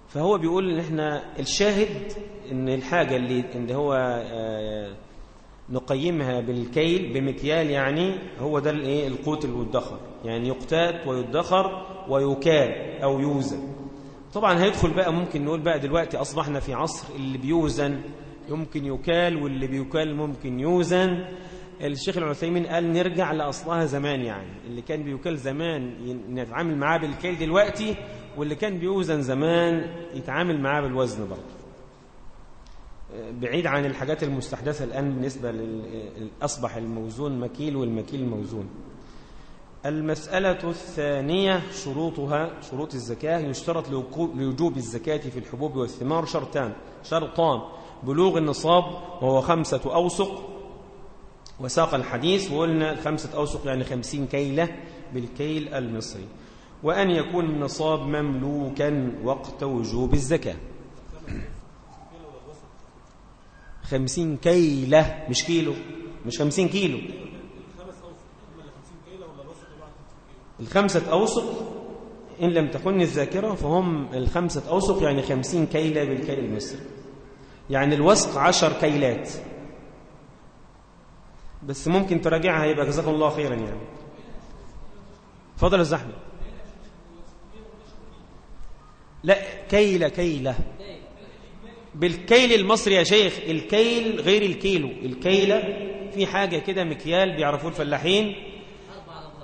فهو بيقول إن إحنا الشاهد إن الحاجة اللي, اللي هو نقيمها بالكيل بمكيال يعني هو ده القوت المدخر. يعني يقتات ويدخر ويكال أو يوزن. طبعا هيدخل بقى ممكن نقول بقى دلوقتي أصبحنا في عصر اللي بيوزن يمكن يكال واللي بيكال ممكن يوزن. الشيخ العثيمين قال نرجع لأصلها زمان يعني اللي كان بيكال زمان نتعامل معاه بالكيل دلوقتي واللي كان بيوزن زمان يتعامل معاه بالوزن برضه. بعيد عن الحاجات المستحدثة الآن بالنسبة أصبح الموزون مكيل والمكيل موزون. المسألة الثانية شروطها شروط الزكاة يشترط لوجوب الزكاة في الحبوب والثمار شرطان شرطان بلوغ النصاب وهو خمسة أوسق وساق الحديث وقلنا خمسة أوسق يعني خمسين كيلة بالكيل المصري وأن يكون النصاب مملوكا وقت وجوب الزكاة. خمسين كيلة مش كيلو مش خمسين كيلو. الخمسة أوسق إن لم تكن الذاكرة فهم الخمسة أوسق يعني خمسين كيلة بالكيل المصري. يعني الوسق عشر كيلات. بس ممكن تراجعها يبقى جزاكم الله خيرا يعني. فضل الزحمة لا كيلة كيلة. بالكيل المصري يا شيخ الكيل غير الكيلو. الكيلة في حاجة كده مكيال بيعرفوه الفلاحين.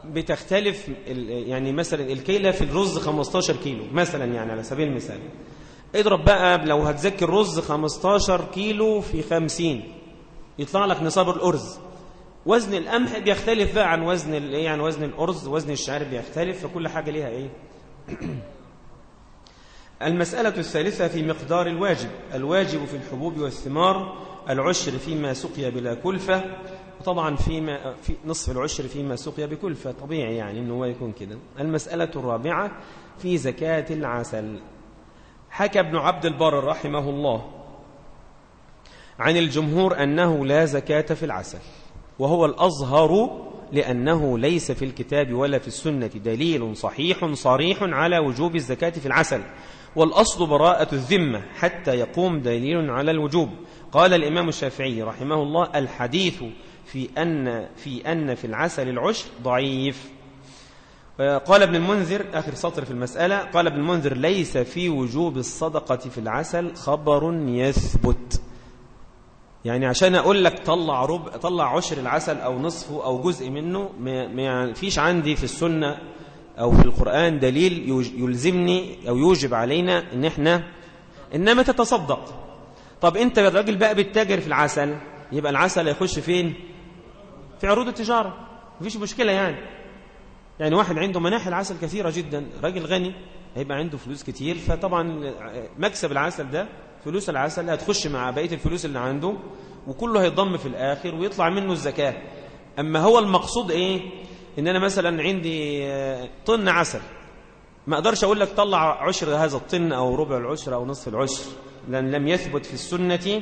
بتختلف يعني مثلا الكيلة في الرز 15 كيلو مثلا يعني على سبيل المثال. اضرب بقى لو هتذكر رز 15 كيلو في 50 يطلع لك نصاب الأرز. وزن القمح بيختلف بقى عن وزن الايه عن وزن الأرز وزن الشعير بيختلف فكل حاجة ليها إيه؟ المسألة الثالثة في مقدار الواجب. الواجب في الحبوب والثمار العشر فيما سقي بلا كلفة. وطبعا فيما في نصف العشر فيما سقي بكلفة طبيعي يعني أنه يكون كده. المسألة الرابعة في زكاة العسل. حكى ابن عبد البر رحمه الله عن الجمهور أنه لا زكاة في العسل وهو الأظهر لأنه ليس في الكتاب ولا في السنة. دليل صحيح صريح على وجوب الزكاة في العسل والأصل براءة الذمة حتى يقوم دليل على الوجوب. قال الإمام الشافعي رحمه الله الحديث في أن في أن في العسل العشر ضعيف. قال ابن المنذر آخر سطر في المسألة قال ابن المنذر ليس في وجوب الصدقة في العسل خبر يثبت. يعني عشان أقول لك طلع ربع طلع عشر العسل أو نصفه أو جزء منه ما فيش عندي في السنة أو في القرآن دليل يلزمني أو يوجب علينا إن إحنا إنما تتصدق. طب أنت الراجل بقى بالتاجر في العسل يبقى العسل يخش فين؟ في عروض التجارة. مفيش مشكلة يعني. يعني واحد عنده مناحل عسل كثيرة جدا راجل غني هيبقى عنده فلوس كتير. فطبعا مكسب العسل ده فلوس العسل هتخش مع بقية الفلوس اللي عنده وكله هيضم في الآخر ويطلع منه الزكاة. أما هو المقصود إيه؟ إن أنا مثلا عندي طن عسل. ما أقدرش أقول لك طلع عشر هذا الطن أو ربع العشر أو نصف العشر لأن لم يثبت في السنة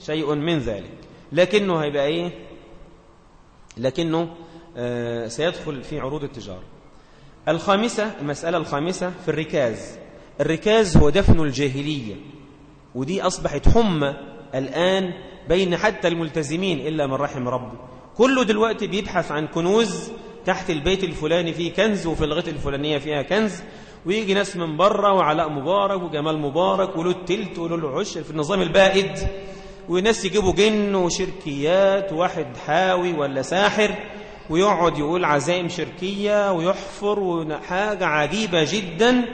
شيء من ذلك. لكنه هيبقى إيه؟ لكنه آه سيدخل في عروض التجارة. الخامسة المسألة الخامسة في الركاز. الركاز هو دفن الجاهلية ودي أصبحت حمى الآن بين حتى الملتزمين إلا من رحم ربه. كله دلوقتي بيبحث عن كنوز تحت البيت الفلاني فيه كنز وفي الغيط الفلانية فيها كنز ويجي ناس من بره وعلاء مبارك وجمال مبارك وله التلت وله العشر في النظام البائد. وناس يجيبوا جن وشركيات واحد حاوي ولا ساحر ويقعد يقول عزائم شركية ويحفر وحاجة عجيبة جدا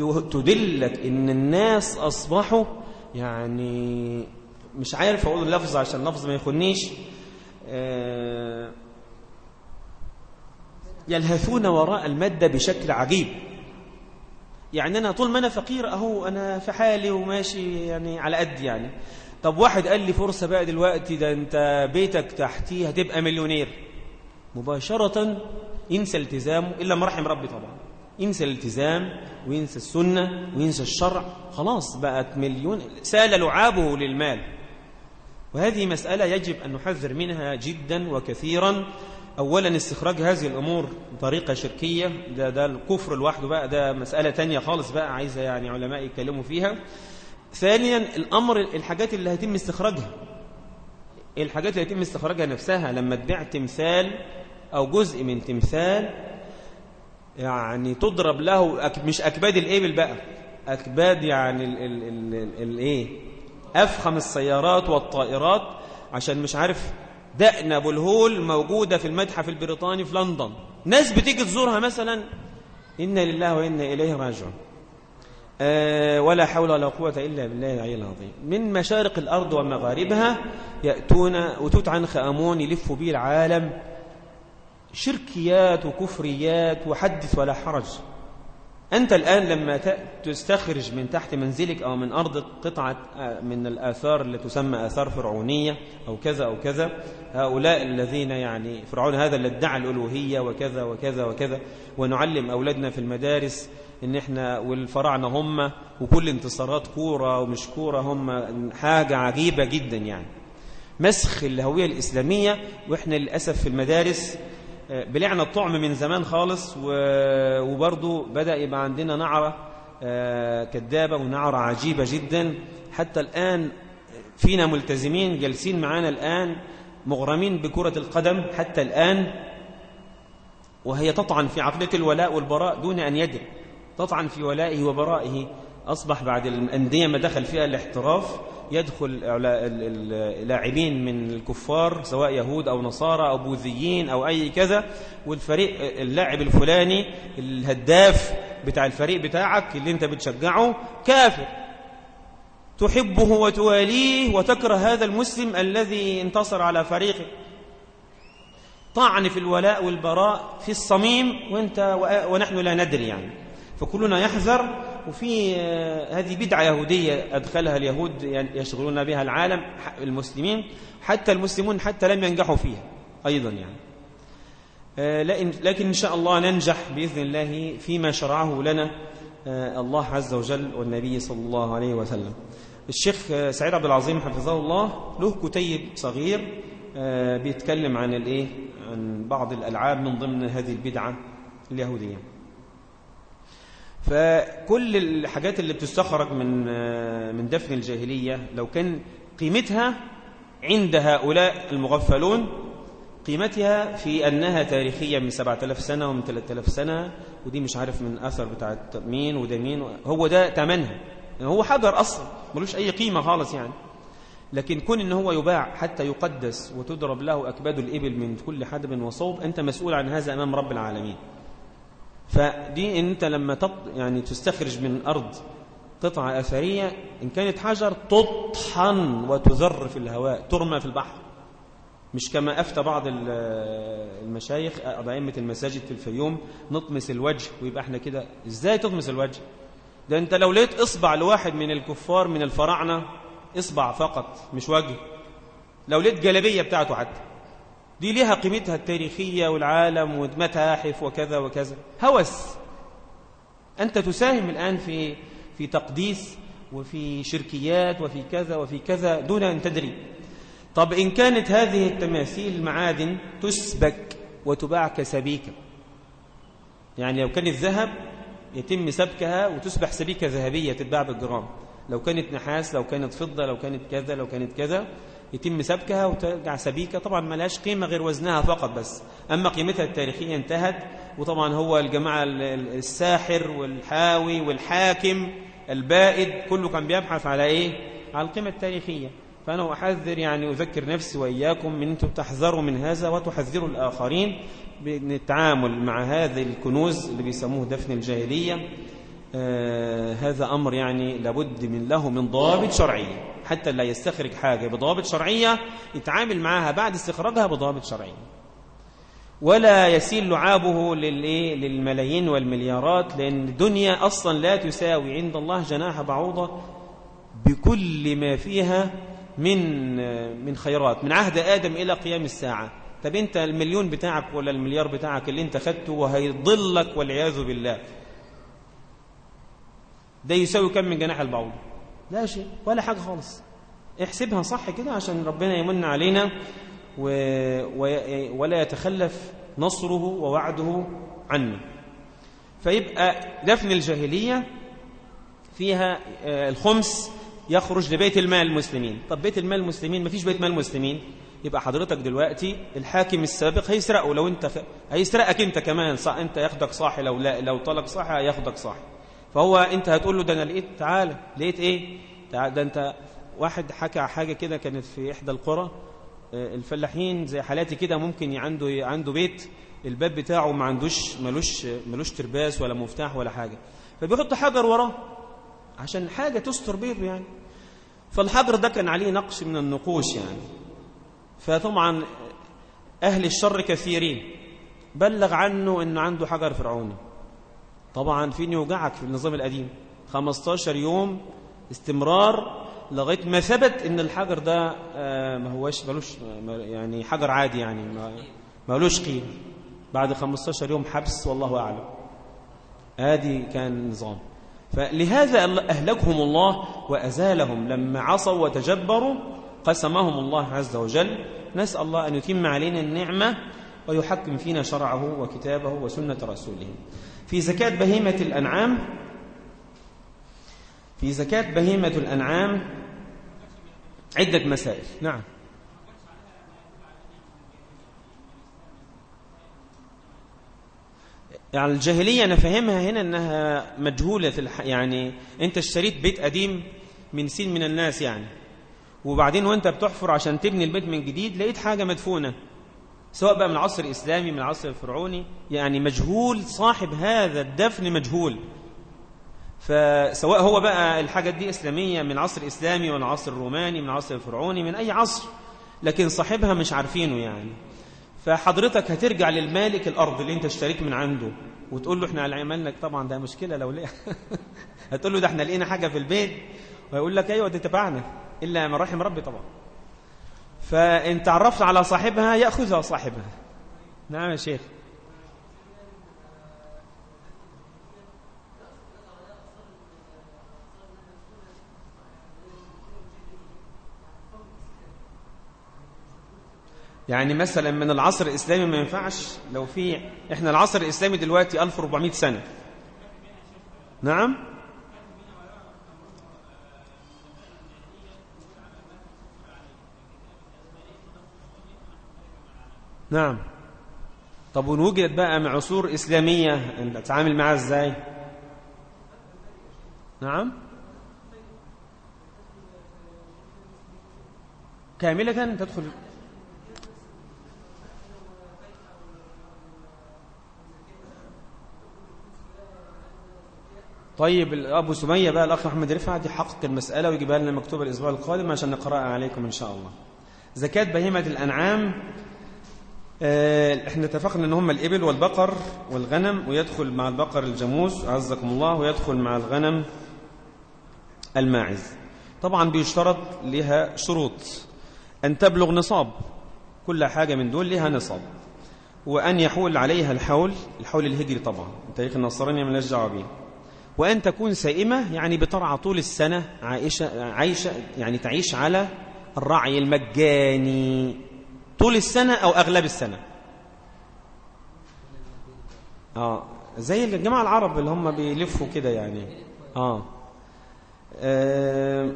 وتدلك إن الناس أصبحوا يعني مش عارف أقول اللفظ عشان اللفظ ما يخنيش. يلهثون وراء المادة بشكل عجيب. يعني أنا طول ما أنا فقير أهو أنا في حالي وماشي يعني على قد يعني. طب واحد قال لي فرصة بقى دلوقتي ده أنت بيتك تحتيه هتبقى مليونير. مباشرة ينسى التزامه إلا ما رحم ربي طبعا. ينسى الالتزام وينسى السنة وينسى الشرع. خلاص بقت مليون. سأل لعابه للمال. وهذه مسألة يجب أن نحذر منها جدا وكثيرا. أولا استخراج هذه الأمور بطريقة شركية. ده, ده الكفر لوحده بقى. ده مسألة تانية خالص بقى عايزة يعني علماء يتكلموا فيها. ثانيا الأمر الحاجات اللي هيتم استخراجها. الحاجات اللي هيتم استخراجها نفسها لما تبيع تمثال أو جزء من تمثال يعني تضرب له مش أكباد الإبل بقى أكباد يعني الإيه أفخم السيارات والطائرات عشان مش عارف دقن أبو الهول موجودة في المتحف البريطاني في لندن. ناس بتيجي تزورها مثلا إنا لله وإنا إليه راجعون. ولا حول ولا قوة إلا بالله العلي العظيم. من مشارق الأرض ومغاربها يأتون وتوت عنخ أمون يلفوا به العالم. شركيات وكفريات وحدث ولا حرج. أنت الآن لما تستخرج من تحت منزلك أو من أرضك قطعة من الآثار التي تسمى آثار فرعونية أو كذا أو كذا هؤلاء الذين يعني فرعون هذا اللي ادعى الألوهية وكذا وكذا وكذا ونعلم أولادنا في المدارس إن إحنا والفراعنة هم وكل انتصارات كورة ومش كورة هم حاجة عجيبة جدا يعني. مسخ الهوية الإسلامية وإحنا للأسف في المدارس بلعنا الطعم من زمان خالص وبرضه بدأ يبقى عندنا نعرة آه، كذابة ونعرة عجيبة جدا. حتى الآن فينا ملتزمين جالسين معانا الآن مغرمين بكرة القدم حتى الآن. وهي تطعن في عقيدة الولاء والبراء دون أن يدري تطعن في ولائه وبرائه. أصبح بعد الأندية ما دخل فيها الاحتراف. يدخل لاعبين من الكفار سواء يهود أو نصارى أو بوذيين أو أي كذا والفريق اللاعب الفلاني الهداف بتاع الفريق بتاعك اللي أنت بتشجعه كافر. تحبه وتواليه وتكره هذا المسلم الذي انتصر على فريقه. طعن في الولاء والبراء في الصميم وأنت ونحن لا ندري يعني. فكلنا يحذر وفي آه، هذه بدعة يهودية أدخلها اليهود يشغلون بها العالم المسلمين حتى المسلمون حتى لم ينجحوا فيها أيضا يعني. آه، لكن إن شاء الله ننجح بإذن الله فيما شرعه لنا آه، الله عز وجل والنبي صلى الله عليه وسلم. الشيخ سعيد عبد العظيم حفظه الله له كتيب صغير بيتكلم عن الإيه؟ عن بعض الألعاب من ضمن هذه البدعة اليهودية. فكل الحاجات اللي بتستخرج من من دفن الجاهلية لو كان قيمتها عند هؤلاء المغفلون قيمتها في أنها تاريخية من 7000 سنة ومن 3000 سنة ودي مش عارف من أثر بتاع مين وده مين هو ده تمنها. هو حجر أصلا ملوش أي قيمة خالص يعني. لكن كون إن هو يباع حتى يقدس وتضرب له أكباد الإبل من كل حدب وصوب أنت مسؤول عن هذا أمام رب العالمين. فدي انت لما تط يعني تستخرج من أرض قطعة أثرية إن كانت حجر تطحن وتذر في الهواء ترمى في البحر. مش كما أفتى بعض المشايخ أئمة المساجد في الفيوم نطمس الوجه ويبقى إحنا كده. إزاي تطمس الوجه؟ ده أنت لو لقيت إصبع لواحد من الكفار من الفراعنة إصبع فقط مش وجه. لو لقيت جلبية بتاعته حتى. دي ليها قيمتها التاريخية والعالم ومتاحف وكذا وكذا. هوس. أنت تساهم الآن في في تقديس وفي شركيات وفي كذا وفي كذا دون أن تدري. طب إن كانت هذه التماثيل معادن تسبك وتباع كسبيكة يعني لو كانت ذهب يتم سبكها وتصبح سبيكة ذهبية تتباع بالجرام. لو كانت نحاس لو كانت فضة لو كانت كذا لو كانت كذا يتم سبكها وترجع سبيكة طبعا ما لهاش قيمة غير وزنها فقط بس. أما قيمتها التاريخية انتهت وطبعا هو الجماعة الساحر والحاوي والحاكم البائد كله كان بيبحث على إيه؟ على القيمة التاريخية. فأنا أحذر يعني أذكر نفسي وإياكم من أنتم تحذروا من هذا وتحذروا الآخرين بالتعامل مع هذه الكنوز اللي بيسموه دفن الجاهلية. آه هذا أمر يعني لابد من له من ضوابط شرعية حتى لا يستخرج حاجة بضوابط شرعية يتعامل معها بعد استخراجها بضوابط شرعية. ولا يسيل لعابه للملايين والمليارات لأن الدنيا أصلا لا تساوي عند الله جناح بعوضة بكل ما فيها من من خيرات من عهد آدم إلى قيام الساعة. طب أنت المليون بتاعك ولا المليار بتاعك اللي أنت خدته وهيضلك والعياذ بالله. ده يساوي كم من جناح البعوضة؟ لا شيء ولا حاجة خالص. احسبها صح كده عشان ربنا يمن علينا و... ولا يتخلف نصره ووعده عنا. فيبقى دفن الجاهلية فيها آه، الخمس يخرج لبيت المال المسلمين. طب بيت المال المسلمين ما فيش بيت مال المسلمين يبقى حضرتك دلوقتي الحاكم السابق هيسرقه لو انت خ... هيسرقك انت كمان صح انت ياخدك صاحي لو لا لو طلق صاحي هياخدك صاحي. فهو انت هتقول له ده أنا لقيت تعالى لقيت إيه؟ ده انت واحد حكى حاجة كده كانت في إحدى القرى آه، الفلاحين زي حالاتي كده ممكن عنده عنده بيت الباب بتاعه ما عندوش ملوش ملوش ترباس ولا مفتاح ولا حاجة. فبيحط حجر وراه عشان حاجة تستر بيته يعني. فالحجر ده كان عليه نقش من النقوش يعني. فطبعا أهل الشر كثيرين. بلغ عنه أنه عنده حجر فرعوني. طبعا فين يوجعك في النظام القديم؟ 15 يوم استمرار لغاية ما ثبت إن الحجر ده آه، ما هوش ملوش يعني حجر عادي يعني ما ملوش قيمة. بعد 15 يوم حبس والله أعلم. آدي كان النظام فلهذا أهلكهم الله وأزالهم. لما عصوا وتجبروا قسمهم الله عز وجل. نسأل الله أن يتم علينا النعمة ويحكم فينا شرعه وكتابه وسنة رسوله. في زكاة بهيمة الأنعام في زكاة بهيمة الأنعام عدة مسائل. نعم. يعني الجاهلية أنا فاهمها هنا أنها مجهولة الح... يعني أنت اشتريت بيت قديم من سين من الناس يعني وبعدين وأنت بتحفر عشان تبني البيت من جديد لقيت حاجة مدفونة. سواء بقى من العصر الإسلامي من العصر الفرعوني يعني مجهول صاحب هذا الدفن مجهول. فسواء هو بقى الحاجات دي إسلامية من عصر إسلامي من عصر الروماني من عصر الفرعوني من أي عصر لكن صاحبها مش عارفينه يعني. فحضرتك هترجع للمالك الأرض اللي أنت اشتريت من عنده وتقول له إحنا عملنا طبعا ده مشكلة لو ليه هتقول له ده إحنا لقينا حاجة في البيت ويقول لك أيوه دي تبعنا إلا من رحم ربي طبعا. فإن تعرفت على صاحبها يأخذها صاحبها. نعم يا شيخ. يعني مثلا من العصر الإسلامي ما ينفعش لو في إحنا العصر الإسلامي دلوقتي 1400 سنة. نعم؟ نعم. طب ونوجد بقى مع عصور إسلامية نتعامل معها إزاي؟ نعم. كاملة تدخل. طيب أبو سمية بقى الأخ أحمد رفعت يحقق المسألة ويجيبها لنا مكتوبة الأسبوع القادم عشان نقرأها عليكم إن شاء الله. زكاة بهيمة الأنعام إحنا اتفقنا إن هم الإبل والبقر والغنم ويدخل مع البقر الجاموس عزكم الله ويدخل مع الغنم الماعز. طبعا بيشترط لها شروط. أن تبلغ نصاب. كل حاجة من دول لها نصاب. وأن يحول عليها الحول الحول الهجري طبعا تاريخ النصرانية من دعوة به وأن تكون سائمة يعني بترعى طول السنة عائشة عايشة يعني تعيش على الرعي المجاني. طول السنة أو أغلب السنة. آه زي الجماعة العرب اللي هم بيلفوا كده يعني. آه. آه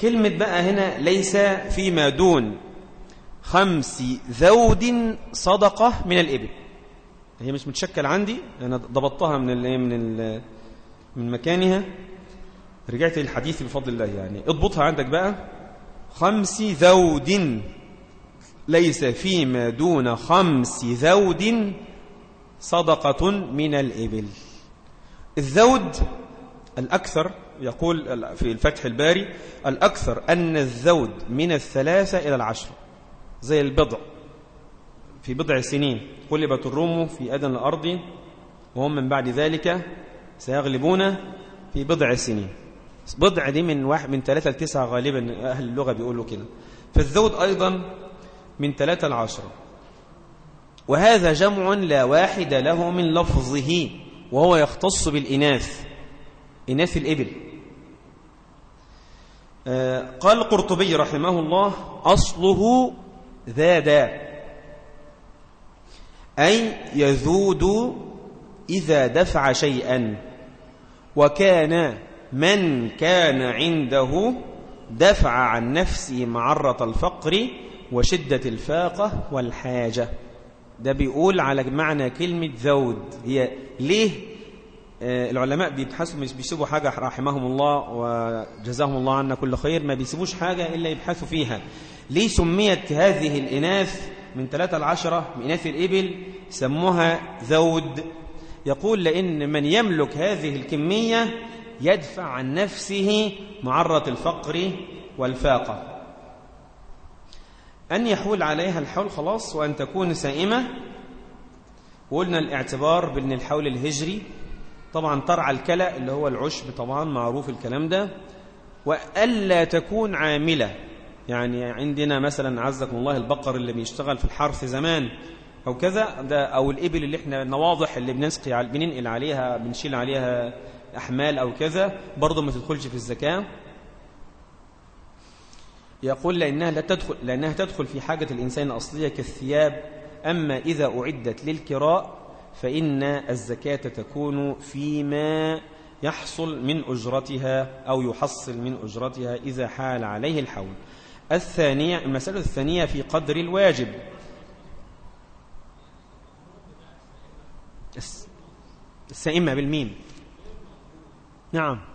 كلمة بقى هنا ليس فيما دون. خمس ذود صدقة من الإبل. هي مش متشكل عندي أنا ضبطتها من ال من ال من مكانها. رجعت للحديث بفضل الله يعني. اضبطها عندك بقى. خمس ذود ليس فيما دون خمس ذود صدقة من الإبل. الذود الأكثر يقول في الفتح الباري الأكثر أن الذود من الثلاثة إلى العشر زي البضع. في بضع سنين قلبت الروم في أدن الأرض وهم من بعد ذلك سيغلبون في بضع سنين. بضع دي من واحد من ثلاثة لتسعة غالبا أهل اللغة بيقولوا كده. فالذود أيضا من ثلاثة لعشرة وهذا جمع لا واحد له من لفظه وهو يختص بالإناث إناث الإبل. آه، قال القرطبي رحمه الله أصله ذادا أي يذود إذا دفع شيئا وكان من كان عنده دفع عن نفسه معرة الفقر وشدة الفاقة والحاجة. ده بيقول على معنى كلمة ذود. هي ليه؟ آه العلماء بيبحثوا مش بيسيبوا حاجة رحمهم الله وجزاهم الله عنا كل خير. ما بيسيبوش حاجة إلا يبحثوا فيها. ليه سميت هذه الإناث من ثلاثة العشرة من إناث الإبل سموها ذود. يقول لأن من يملك هذه الكمية يدفع عن نفسه معرة الفقر والفاقة. أن يحول عليها الحول خلاص وأن تكون سائمة. وقلنا الاعتبار بأن الحول الهجري. طبعا ترعى الكلى اللي هو العشب طبعا معروف الكلام ده. وألا تكون عاملة. يعني عندنا مثلا عزكم الله البقر اللي بيشتغل في الحرث زمان أو كذا ده أو الإبل اللي إحنا النواضح اللي بنسقي بننقل عليها بنشيل عليها أحمال أو كذا برضه ما تدخلش في الزكاة. يقول لأنها, لا تدخل لأنها تدخل في حاجة الإنسان الأصلية كالثياب أما إذا أعدت للكراء فإن الزكاة تكون فيما يحصل من أجرتها أو يحصل من أجرتها إذا حال عليه الحول. الثانية المسألة الثانية في قدر الواجب. السائمة بالميم. نعم.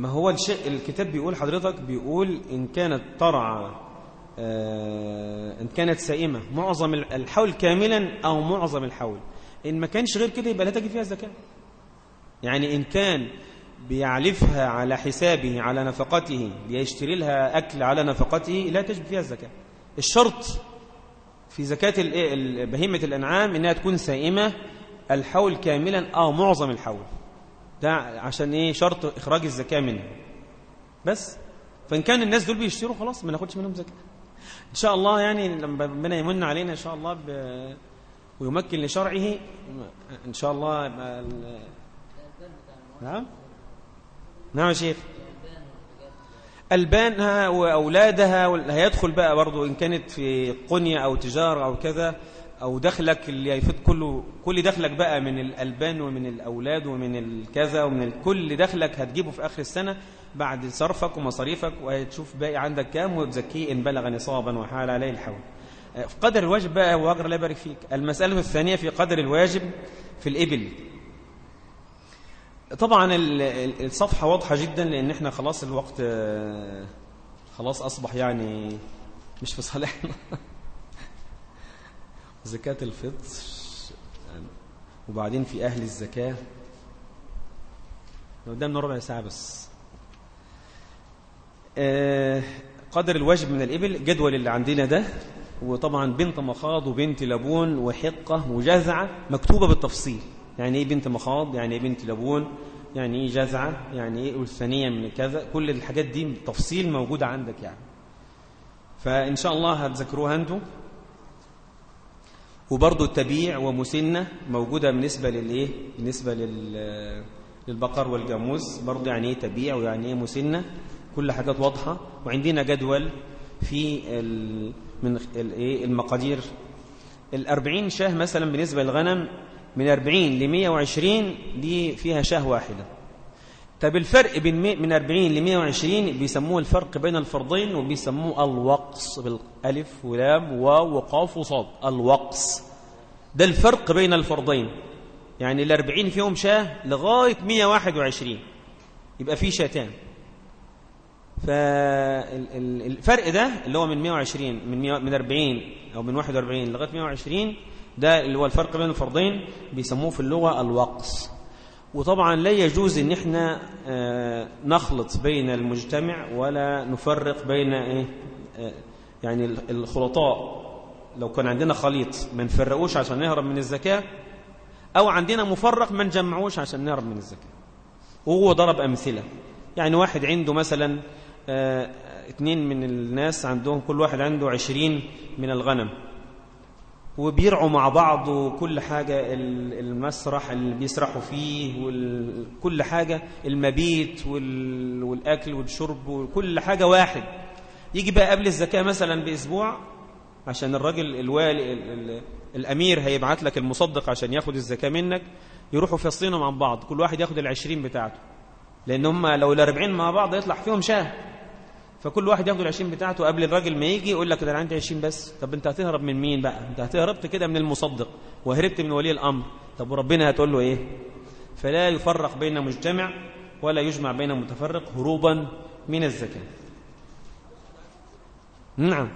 ما هو الشيء الكتاب بيقول حضرتك؟ بيقول إن كانت ترعى آه، إن كانت سائمة. معظم الحول كاملا أو معظم الحول. إن ما كانش غير كده يبقى لا تجي فيها زكاة. يعني إن كان بيعلفها على حسابه على نفقته بيشتري لها أكل على نفقته لا تجب فيها الزكاة الشرط في زكاة بهيمة الأنعام إنها تكون سائمة الحول كاملا أو معظم الحول. ده عشان إيه؟ شرط إخراج الزكاة منها بس. فإن كان الناس دول بيشتروا خلاص ما ناخدش منهم زكاة. إن شاء الله يعني لما ربنا يمن علينا إن شاء الله ب... ويمكن لشرعه إن شاء الله نعم. نعم يا شيخ. ألبانها وأولادها هيدخل بقى برضو إن كانت في قنية أو تجارة أو كذا. أو دخلك اللي هيفيد كله كل دخلك بقى من الألبان ومن الأولاد ومن الكذا ومن كل دخلك هتجيبه في آخر السنة بعد صرفك ومصاريفك وهتشوف باقي عندك كام وتزكيه إن بلغ نصابا وحال عليه الحول. في قدر الواجب بقى وأجر لا يبارك فيك. المسألة الثانية في قدر الواجب في الإبل. طبعا الصفحة واضحة جدا لأن إحنا خلاص الوقت خلاص أصبح يعني مش في صالحنا. زكاة الفطر وبعدين في أهل الزكاة. قدامنا ربع ساعة بس. آه، قدر الواجب من الإبل جدول اللي عندنا ده. وطبعا بنت مخاض وبنت لبون وحقة وجزعة مكتوبة بالتفصيل. يعني إيه بنت مخاض؟ يعني إيه بنت لبون؟ يعني إيه جزعة؟ يعني إيه والثانية من كذا؟ كل الحاجات دي تفصيل موجودة عندك يعني. فإن شاء الله هتذكروها أنتم. وبرضه التبيع ومسنة موجودة بالنسبة للإيه؟ بالنسبة لل للبقر والجاموس. برضه يعني إيه تبيع ويعني إيه مسنة؟ كل حاجات واضحة. وعندنا جدول في من الايه المقادير. الأربعين شاه مثلا بالنسبة للغنم من 40 ل 120 دي فيها شاه واحدة. طب الفرق بين من 40 ل 120 بيسموه الفرق بين الفرضين وبيسموه الوقص بالألف ولام واو وقاف وصاد. الوقص. ده الفرق بين الفرضين. يعني ال 40 فيهم شاة لغاية 121 يبقى في شاتان فالفرق ده اللي هو من 120 من من 40 أو من 41 لغاية 120 ده اللي هو الفرق بين الفرضين بيسموه في اللغة الوقص. وطبعا لا يجوز إن إحنا آه، نخلط بين المجتمع ولا نفرق بين إيه آه، يعني الخلطاء. لو كان عندنا خليط ما نفرقوش عشان نهرب من الزكاة أو عندنا مفرق ما نجمعوش عشان نهرب من الزكاة. وهو ضرب أمثلة. يعني واحد عنده مثلا آه اتنين من الناس عندهم كل واحد عنده عشرين من الغنم. وبيرعوا مع بعض وكل حاجة المسرح اللي بيسرحوا فيه وكل حاجة المبيت والأكل والشرب وكل حاجة واحد. يجي بقى قبل الزكاة مثلا بأسبوع عشان الراجل الوالي الأمير هيبعت لك المصدق عشان ياخد الزكاة منك يروحوا فاصلينهم عن بعض كل واحد ياخد العشرين بتاعته. لأن هم لو الأربعين مع بعض يطلع فيهم شاة. فكل واحد ياخد العشرين بتاعته قبل الراجل ما يجي يقول لك ده أنا عندي عشرين بس. طب أنت هتهرب من مين بقى؟ أنت هتهربت كده من المصدق وهربت من ولي الأمر. طب وربنا هتقول له إيه؟ فلا يفرق بين مجتمع ولا يجمع بين متفرق هروبا من الزكاة. نعم.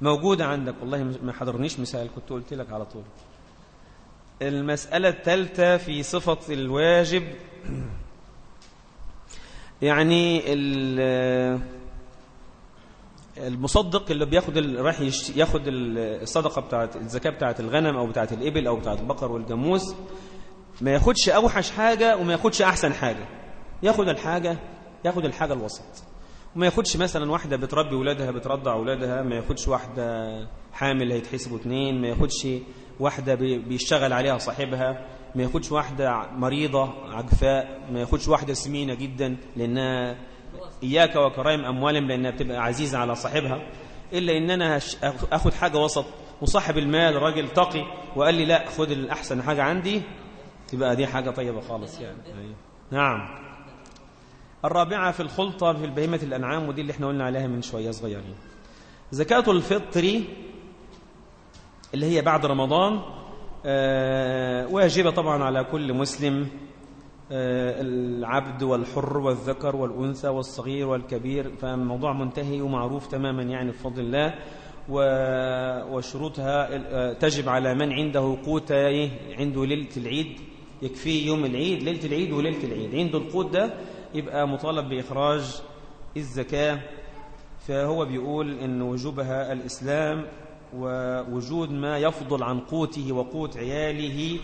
موجودة عندك. والله ما حضرنيش مثال كنت قلت لك على طول. المسألة الثالثة في صفة الواجب. يعني المصدق اللي بياخد راح ياخد الصدقة بتاعت الزكاة بتاعت الغنم أو بتاعت الإبل أو بتاعت البقر والجاموس ما ياخدش أوحش حاجة وما ياخدش أحسن حاجة. ياخد الحاجة ياخد الحاجة الوسط. وما ياخدش مثلا واحدة بتربي ولادها بترضع ولادها ما ياخدش واحدة حامل هيتحسبوا اثنين ما ياخدش واحدة بيشتغل عليها صاحبها ما ياخدش واحدة مريضة عجفاء ما ياخدش واحدة سمينة جدا لأنها إياك وكرائم أموالهم لأنها بتبقى عزيزة على صاحبها إلا إن أنا أخد حاجة وسط وصاحب المال راجل تقي وقال لي لا خد الأحسن حاجة عندي تبقى دي حاجة طيبة خالص يعني. نعم. الرابعة في الخلطة في البهيمة الأنعام ودي اللي إحنا قلنا عليها من شوية صغيرين. زكاة الفطر اللي هي بعد رمضان آه، واجبة طبعا على كل مسلم العبد والحر والذكر والأنثى والصغير والكبير فالموضوع منتهي ومعروف تماما يعني بفضل الله وشروطها آه، تجب على من عنده قوت؟ عنده ليلة العيد يكفيه يوم العيد ليلة العيد وليلة العيد عنده القوت ده يبقى مطالب بإخراج الزكاة فهو بيقول إن وجوبها الإسلام ووجود ما يفضل عن قوته وقوت عياله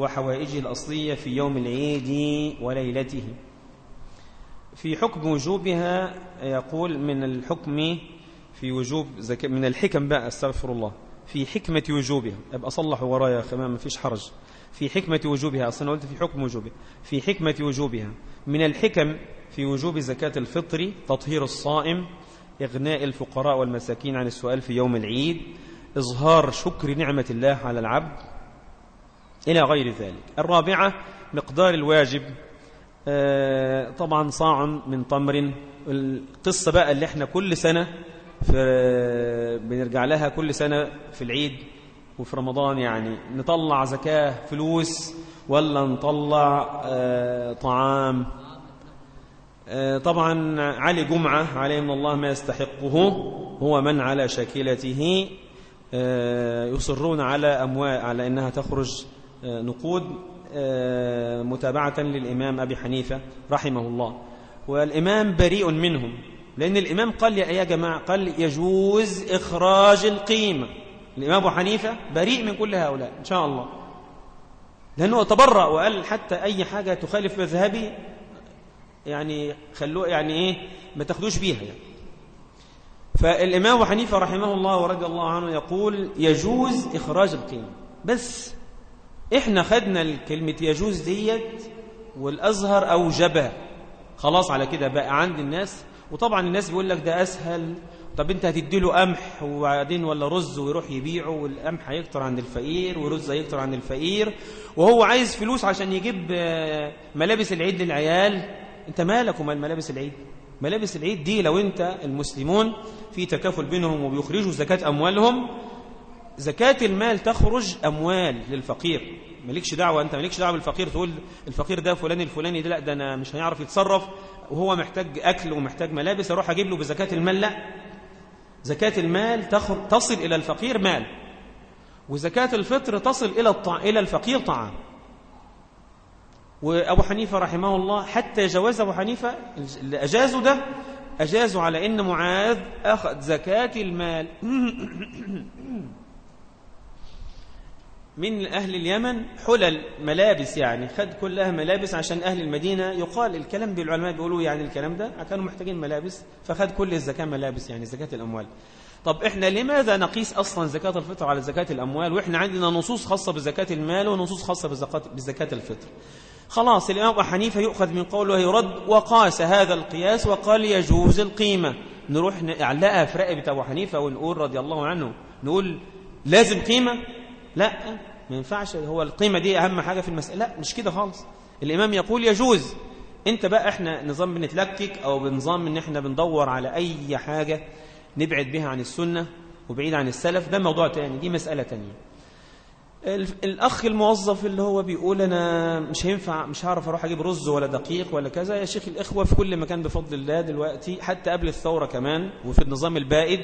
وحوائجه الأصلية في يوم العيد وليلته. في حكم وجوبها يقول من الحكم في وجوب زكاة من الحكم بقى استغفر الله. في حكمة وجوبها أبقى صلحوا ورايا يا خمام ما فيش حرج. في حكمة وجوبها أصلا قلت في حكم وجوبها. في حكمة وجوبها من الحكم في وجوب زكاة الفطر تطهير الصائم إغناء الفقراء والمساكين عن السؤال في يوم العيد إظهار شكر نعمة الله على العبد إلى غير ذلك. الرابعة مقدار الواجب. آه، طبعا صاع من تمر. القصة بقى اللي إحنا كل سنة في بنرجع لها كل سنة في العيد وفي رمضان يعني. نطلع زكاة فلوس ولا نطلع آه، طعام. آه، طبعا علي جمعة عليه من الله ما يستحقه هو من على شاكلته. يصرون على أموال على أنها تخرج نقود متابعة للإمام أبي حنيفة رحمه الله. والإمام بريء منهم لأن الإمام قال يا جماعة قال يجوز إخراج القيمة. الإمام أبو حنيفة بريء من كل هؤلاء إن شاء الله. لأنه تبرأ وقال حتى أي حاجة تخالف مذهبي يعني خلوه يعني إيه ما تاخدوش بيها يعني. فالإمام أبو حنيفة رحمه الله ورضي الله عنه يقول يجوز إخراج القيمة. بس إحنا خدنا الكلمة يجوز ديت والأزهر أوجبها. خلاص على كده بقى عند الناس. وطبعا الناس بيقول لك ده أسهل. طب أنت هتدي له قمح وبعدين ولا رز ويروح يبيعه والقمح هيكتر عند الفقير ورز هيكتر عند الفقير. وهو عايز فلوس عشان يجيب آه، ملابس العيد للعيال. أنت مالك ومال ملابس العيد؟ ملابس العيد دي لو أنت المسلمون في تكافل بينهم وبيخرجوا زكاة أموالهم زكاة المال تخرج أموال للفقير. مالكش دعوة أنت مالكش دعوة بالفقير تقول الفقير ده فلان الفلاني ده لا ده أنا مش هيعرف يتصرف. وهو محتاج أكل ومحتاج ملابس أروح أجيب له بزكاة المال؟ لا. زكاة المال تصل إلى الفقير مال. وزكاة الفطر تصل إلى. إلى الفقير طعام. وأبو حنيفة رحمه الله حتى جواز أبو حنيفة اللي أجازوا ده أجازوا على إن معاذ أخذ زكاة المال. من أهل اليمن حلل ملابس يعني خد كلها ملابس عشان أهل المدينة. يقال الكلام بالعلماء بيقولوا يعني الكلام ده كانوا محتاجين ملابس فخد كل الزكاة ملابس يعني زكاة الأموال. طب إحنا لماذا نقيس أصلا زكاة الفطر على زكاة الأموال؟ وإحنا عندنا نصوص خاصة بزكاة المال ونصوص خاصة بزكاة الفطر. خلاص الإمام أبو حنيفة يؤخذ من قوله يرد وقاس هذا القياس وقال يجوز القيمة. نروح نعلقها في رقبة أبو حنيفة ونقول رضي الله عنه نقول لازم قيمة؟ لا. ما ينفعش هو القيمة دي أهم حاجة في المسألة. لا مش كده خالص. الإمام يقول يجوز. أنت بقى إحنا نظام بنتلكك أو بنظام إن إحنا بندور على أي حاجة نبعد بها عن السنة وبعيد عن السلف ده موضوع تاني دي مسألة تانية. الأخ الموظف اللي هو بيقول أنا مش هينفع مش هعرف أروح أجيب رز ولا دقيق ولا كذا. يا شيخ الإخوة في كل مكان بفضل الله دلوقتي حتى قبل الثورة كمان وفي النظام البائد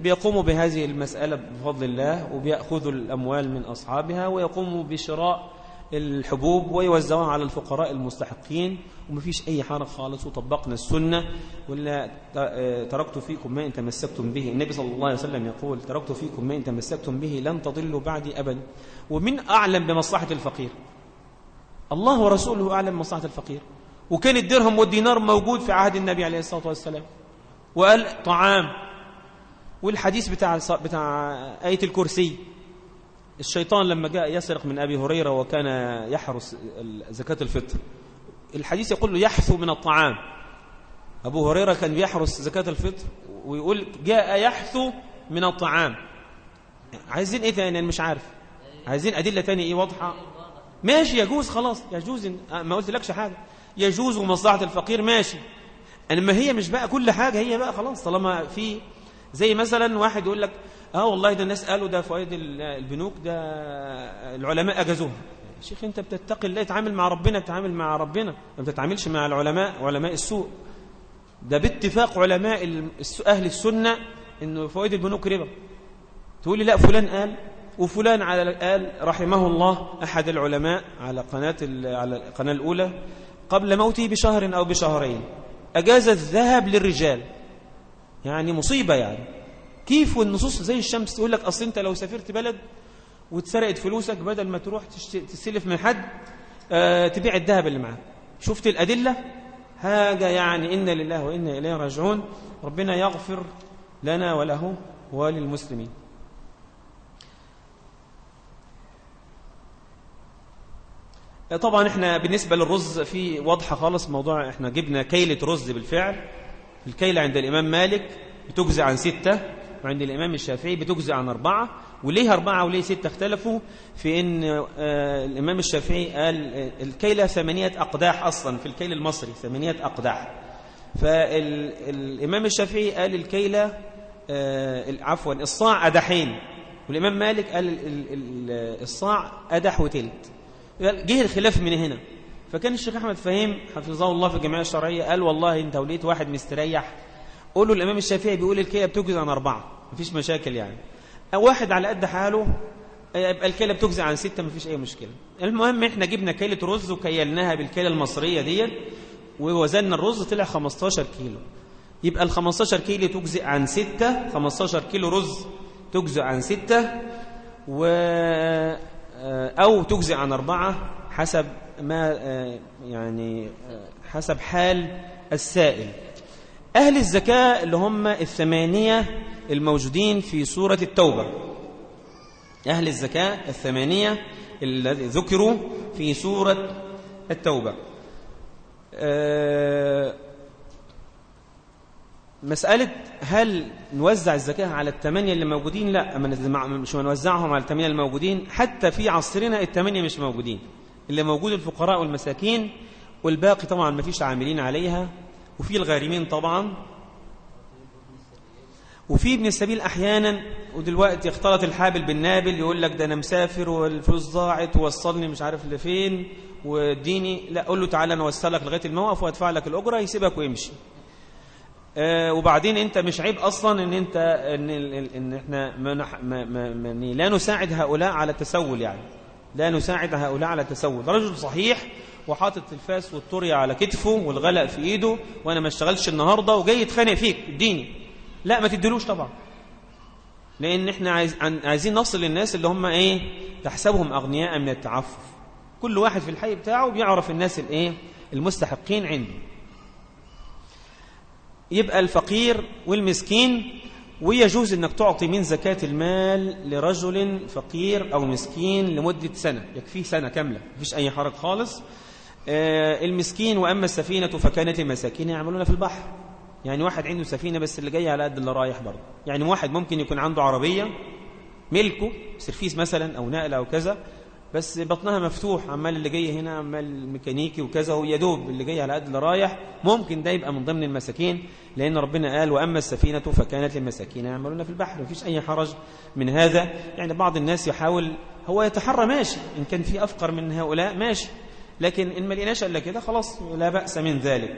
بيقوموا بهذه المسألة بفضل الله وبيأخذوا الأموال من أصحابها ويقوموا بشراء الحبوب ويوزعوها على الفقراء المستحقين ومفيش أي حرج خالص وطبقنا السنة. ولا تركت فيكم ما إن تمسكتم به. النبي صلى الله عليه وسلم يقول تركت فيكم ما إن تمسكتم به لن تضلوا بعدي أبدا ومن أعلم بمصلحة الفقير. الله ورسوله أعلم بمصلحة الفقير. وكان الدرهم والدينار موجود في عهد النبي عليه الصلاة والسلام. وقال طعام. والحديث بتاع بتاع آية الكرسي. الشيطان لما جاء يسرق من أبي هريرة وكان يحرس زكاة الفطر. الحديث يقول له يحثو من الطعام. أبو هريرة كان بيحرس زكاة الفطر ويقول جاء يحثو من الطعام. عايزين إيه تاني؟ مش عارف. عايزين أدلة تانية إيه واضحة؟ ماشي يجوز خلاص. يجوز ما قلت لكش حاجة. يجوز ومصلحة الفقير ماشي. إنما هي مش بقى كل حاجة هي بقى خلاص. طالما في زي مثلا واحد يقول لك آه والله ده الناس قالوا ده فوائد البنوك ده العلماء أجازوها. شيخ أنت بتتقي الله تتعامل مع ربنا بتتعامل مع ربنا. ما بتتعاملش مع العلماء علماء السوء. ده باتفاق علماء أهل السنة إنه فوائد البنوك ربا. تقول لي لا فلان قال وفلان على قال رحمه الله أحد العلماء على قناة على القناة الأولى قبل موته بشهر أو بشهرين. أجاز الذهب للرجال. يعني مصيبة يعني. كيف والنصوص زي الشمس تقول لك أصل أنت لو سافرت بلد واتسرقت فلوسك بدل ما تروح تستلف من حد آه تبيع الذهب اللي معاك. شفت الأدلة؟ هذا يعني إن لله وإنا إليه راجعون. ربنا يغفر لنا وله وللمسلمين. آه، طبعا إحنا بالنسبة للرز في واضحة خالص موضوع إحنا جبنا كيلة رز بالفعل. الكيلة عند الإمام مالك بتجزع عن ستة. وعند الإمام الشافعي بتجزئ عن أربعة وليه أربعة وليه ستة اختلفوا؟ في أن آه، الإمام الشافعي قال آه، الكيلة ثمانية أقداح أصلا في الكيل المصري ثمانية أقداح. فالإمام الشافعي قال الكيلة آه، عفوا الصاع أدحين والإمام مالك قال الصاع أدح وتلت. جه الخلاف من هنا. فكان الشيخ أحمد فهيم حفظه الله في الجمعية الشرعية قال والله أنت وليت واحد مستريح قولوا الإمام الشافعي بيقول الكيلة بتجزي عن أربعة مفيش مشاكل يعني. واحد على قد حاله يبقى الكيلة بتجزي عن ستة مفيش أي مشكلة. المهم إحنا جبنا كيلة رز وكيلناها بالكيلة المصرية ديت ووزننا الرز طلع 15 كيلو. يبقى ال 15 كيلو تجزئ عن ستة 15 كيلو رز تجزئ عن ستة و أو تجزئ عن أربعة حسب ما يعني حسب حال السائل. أهل الزكاة اللي هم الثمانية الموجودين في سورة التوبة. أهل الزكاة الثمانية الذي ذكروا في سورة التوبة. أه مسألة هل نوزع الزكاة على الثمانية اللي موجودين؟ لا مش نوزعهم على الثمانية الموجودين حتى في عصرنا الثمانية مش موجودين. اللي موجود الفقراء والمساكين والباقي طبعا ما فيش عاملين عليها. وفي الغارمين طبعا. وفي ابن السبيل أحيانا ودلوقتي اختلط الحابل بالنابل يقول لك ده أنا مسافر والفلوس ضاعت ووصلني مش عارف لفين واديني لا قول له تعالى أنا اوصلك لغاية الموقف وأدفع لك الأجرة يسيبك ويمشي. آه وبعدين أنت مش عيب أصلا إن أنت إن, إن إحنا ما, ما, ما, ما لا نساعد هؤلاء على التسول يعني. لا نساعد هؤلاء على التسول. رجل صحيح وحاطط الفاس والطرية على كتفه والغلق في ايده وأنا ما اشتغلش النهارده وجاي يتخانق فيك اديني. لا ما تدلوش طبعا. لأن إحنا عايز عايزين نصل للناس اللي هم إيه تحسبهم أغنياء من التعفف. كل واحد في الحي بتاعه بيعرف الناس الإيه المستحقين عنده. يبقى الفقير والمسكين ويجوز إنك تعطي من زكاة المال لرجل فقير أو مسكين لمدة سنة. يكفيه سنة كاملة مفيش أي حرج خالص. المسكين وأما السفينة فكانت المساكين يعملون في البحر. يعني واحد عنده سفينة بس اللي جاي على قد اللي رايح برضه. يعني واحد ممكن يكون عنده عربية ملكه سرفيس مثلا أو نقل أو كذا بس بطنها مفتوح عمال اللي جاي هنا عمال ميكانيكي وكذا ويا دوب اللي جاي على قد اللي رايح ممكن ده يبقى من ضمن المساكين لأن ربنا قال وأما السفينة فكانت للمساكين يعملون في البحر. مفيش أي حرج من هذا. يعني بعض الناس يحاول هو يتحرى ماشي إن كان في أفقر من هؤلاء ماشي. لكن إن ما لقيناش إلا كده خلاص لا بأس من ذلك.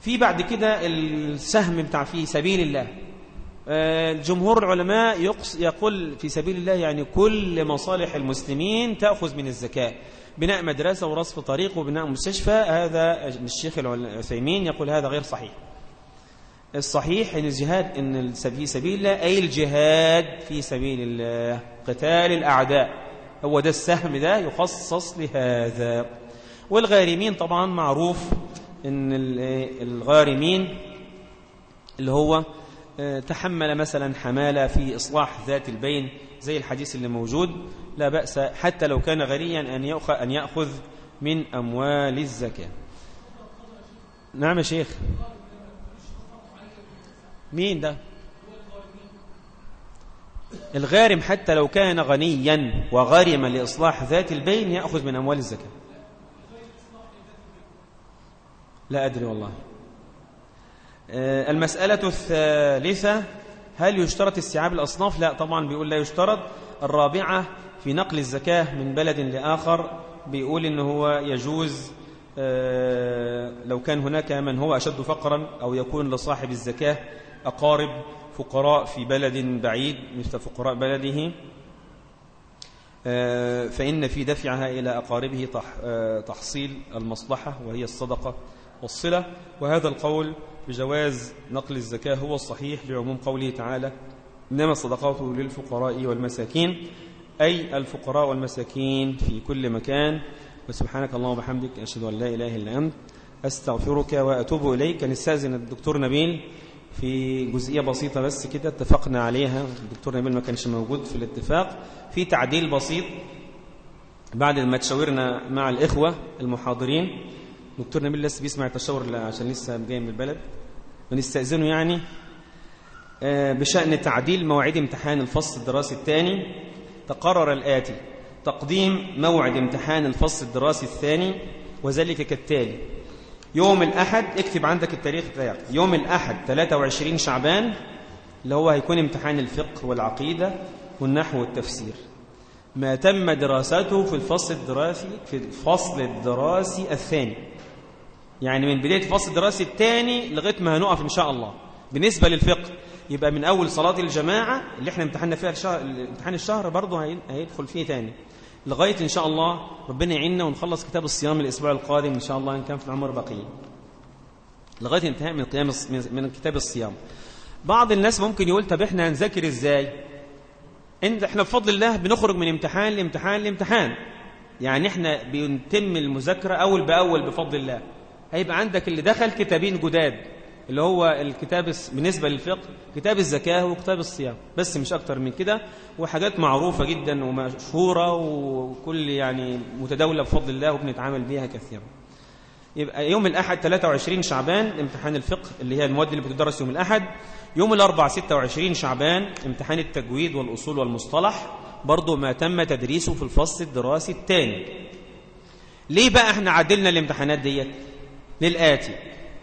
في بعد كده السهم بتاع في سبيل الله. آه، جمهور العلماء يقول في سبيل الله يعني كل مصالح المسلمين تأخذ من الزكاة. بناء مدرسة ورصف طريق وبناء مستشفى هذا الشيخ العثيمين يقول هذا غير صحيح. الصحيح إن الجهاد إن في سبيل الله أي الجهاد في سبيل الله قتال الأعداء. هو ده السهم ده يخصص لهذا. والغارمين طبعا معروف إن الغارمين اللي هو آه، تحمل مثلا حمالة في إصلاح ذات البين زي الحديث اللي موجود. لا بأس حتى لو كان غنيا أن يأخذ, أن يأخذ من أموال الزكاة. نعم يا شيخ. مين ده؟ الغارم حتى لو كان غنيا وغارما لإصلاح ذات البين يأخذ من أموال الزكاة. لا أدري والله. آه، المسألة الثالثة هل يشترط استيعاب الأصناف؟ لا طبعا بيقول لا يشترط. الرابعة في نقل الزكاة من بلد لآخر بيقول إن هو يجوز آه، لو كان هناك من هو أشد فقرا أو يكون لصاحب الزكاة أقارب فقراء في بلد بعيد مثل فقراء بلده. آه، فإن في دفعها إلى أقاربه تحصيل المصلحة وهي الصدقة. والصلة وهذا القول بجواز نقل الزكاة هو الصحيح لعموم قوله تعالى إنما الصدقات للفقراء والمساكين أي الفقراء والمساكين في كل مكان. وسبحانك اللهم وبحمدك أشهد أن لا إله إلا أنت أستغفرك وأتوب إليك. نستأذن الدكتور نبيل في جزئية بسيطة بس كده اتفقنا عليها. الدكتور نبيل ما كانش موجود في الاتفاق. في تعديل بسيط بعد ما تشاورنا مع الإخوة المحاضرين. دكتور نبيل لسه بيسمع التشاور عشان لسه جاي من البلد. ونستأذنه يعني آه، بشأن تعديل مواعيد امتحان الفصل الدراسي الثاني. تقرر الآتي تقديم موعد امتحان الفصل الدراسي الثاني وذلك كالتالي يوم الأحد اكتب عندك التاريخ بتاعك. يوم الأحد 23 شعبان اللي هو هيكون امتحان الفقه والعقيدة والنحو والتفسير. ما تم دراسته في الفصل الدراسي في الفصل الدراسي الثاني. يعني من بداية الفصل الدراسي الثاني لغاية ما هنقف إن شاء الله. بالنسبة للفقه يبقى من أول صلاة الجماعة اللي إحنا امتحنا فيها الشهر امتحان الشهر برضه هيدخل فيه تاني. لغاية إن شاء الله ربنا يعيننا ونخلص كتاب الصيام الأسبوع القادم إن شاء الله إن كان في العمر بقية. لغاية انتهاء من قيام من كتاب الصيام. بعض الناس ممكن يقول طب إحنا هنذاكر إزاي؟ انت إحنا بفضل الله بنخرج من امتحان لامتحان لامتحان. يعني إحنا بنتم المذاكرة أول بأول بفضل الله. هيبقى عندك اللي دخل كتابين جداد اللي هو الكتاب بالنسبة للفقه كتاب الزكاة وكتاب الصيام بس مش أكتر من كده وحاجات معروفة جدا ومشهورة وكل يعني متداولة بفضل الله وبنتعامل بيها كثيرا. يبقى يوم الأحد 23 شعبان امتحان الفقه اللي هي المواد اللي بتدرس يوم الأحد. يوم الأربع 26 شعبان امتحان التجويد والأصول والمصطلح برضو ما تم تدريسه في الفصل الدراسي الثاني ليه بقى إحنا عدلنا الامتحانات ديت؟ للآتي.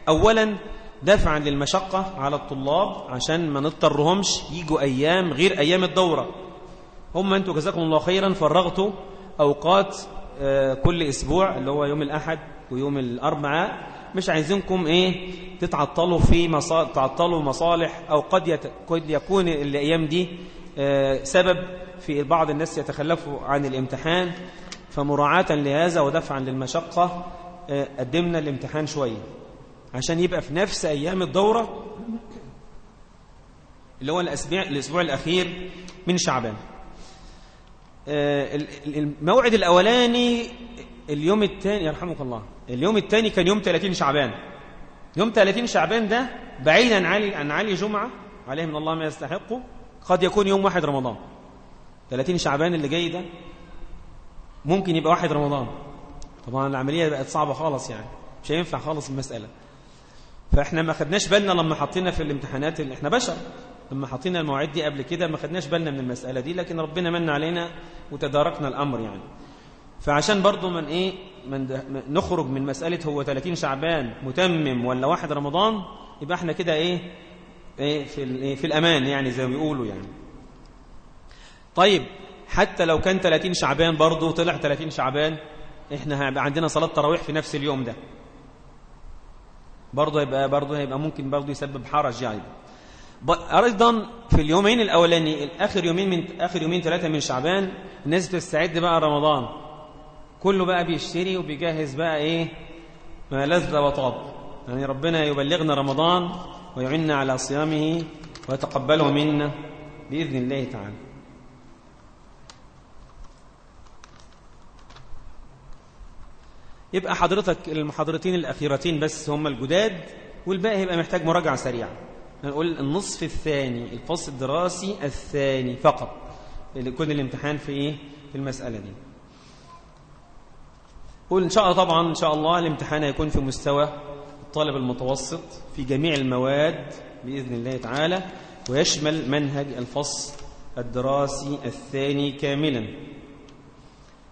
أولا دفعا للمشقة على الطلاب عشان ما نضطرهمش يجوا أيام غير أيام الدورة. هم أنتوا جزاكم الله خيرا فرغتوا أوقات آه، كل أسبوع اللي هو يوم الأحد ويوم الأربعاء. مش عايزينكم إيه تتعطلوا في مصالح تعطلوا مصالح أو قد. قد يكون الأيام دي آه، سبب في بعض الناس يتخلفوا عن الامتحان. فمراعاة لهذا ودفعا للمشقة. قدمنا الامتحان شوية عشان يبقى في نفس أيام الدورة اللي هو الأسبوع, الأسبوع الأخير من شعبان. آه، الموعد الأولاني اليوم الثاني يرحمك الله. اليوم الثاني كان يوم 30 شعبان. يوم 30 شعبان ده بعيدا عن عن علي جمعة عليه من الله ما يستحقه قد يكون يوم واحد رمضان. 30 شعبان اللي جاي ده ممكن يبقى واحد رمضان. طبعا العملية بقت صعبة خالص يعني. مش هينفع خالص المسألة. فإحنا ما خدناش بالنا لما حطينا في الامتحانات اللي إحنا بشر. لما حطينا المواعيد دي قبل كده ما خدناش بالنا من المسألة دي لكن ربنا من علينا وتداركنا الأمر يعني. فعشان برضو من إيه من نخرج من مسألة هو 30 شعبان متمم ولا واحد رمضان يبقى إحنا كده إيه, إيه في, إيه في الأمان يعني زي ما بيقولوا يعني. طيب حتى لو كان 30 شعبان برضو طلع 30 شعبان إحنا هيبقى عندنا صلاة تراويح في نفس اليوم ده. برضه هيبقى برضه هيبقى ممكن برضه يسبب حرج يعني. أيضا في اليومين الأولاني آخر يومين من آخر يومين ثلاثة من شعبان الناس بتستعد بقى رمضان. كله بقى بيشتري وبيجهز بقى إيه؟ ما لذ وطاب. يعني ربنا يبلغنا رمضان ويعنا على صيامه ويتقبله منا بإذن الله تعالى. يبقى حضرتك المحاضرتين الأخيرتين بس هم الجداد والباقي هيبقى محتاج مراجعة سريعة. نقول النصف الثاني الفصل الدراسي الثاني فقط. يكون الامتحان في إيه؟ في المسألة دي. قول إن شاء الله طبعا إن شاء الله الامتحان هيكون في مستوى الطالب المتوسط في جميع المواد بإذن الله تعالى ويشمل منهج الفصل الدراسي الثاني كاملا.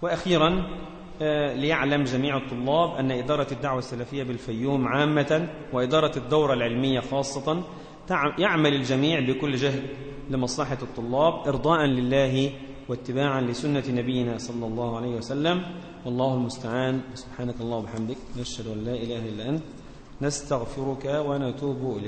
وأخيرا ليعلم جميع الطلاب أن إدارة الدعوة السلفية بالفيوم عامة وإدارة الدورة العلمية خاصة يعمل الجميع بكل جهد لمصلحة الطلاب إرضاء لله واتباعا لسنة نبينا صلى الله عليه وسلم. والله المستعان. سبحانك الله وبحمدك. نشهد أن لا إله إلا أنت. نستغفرك ونتوب إليك.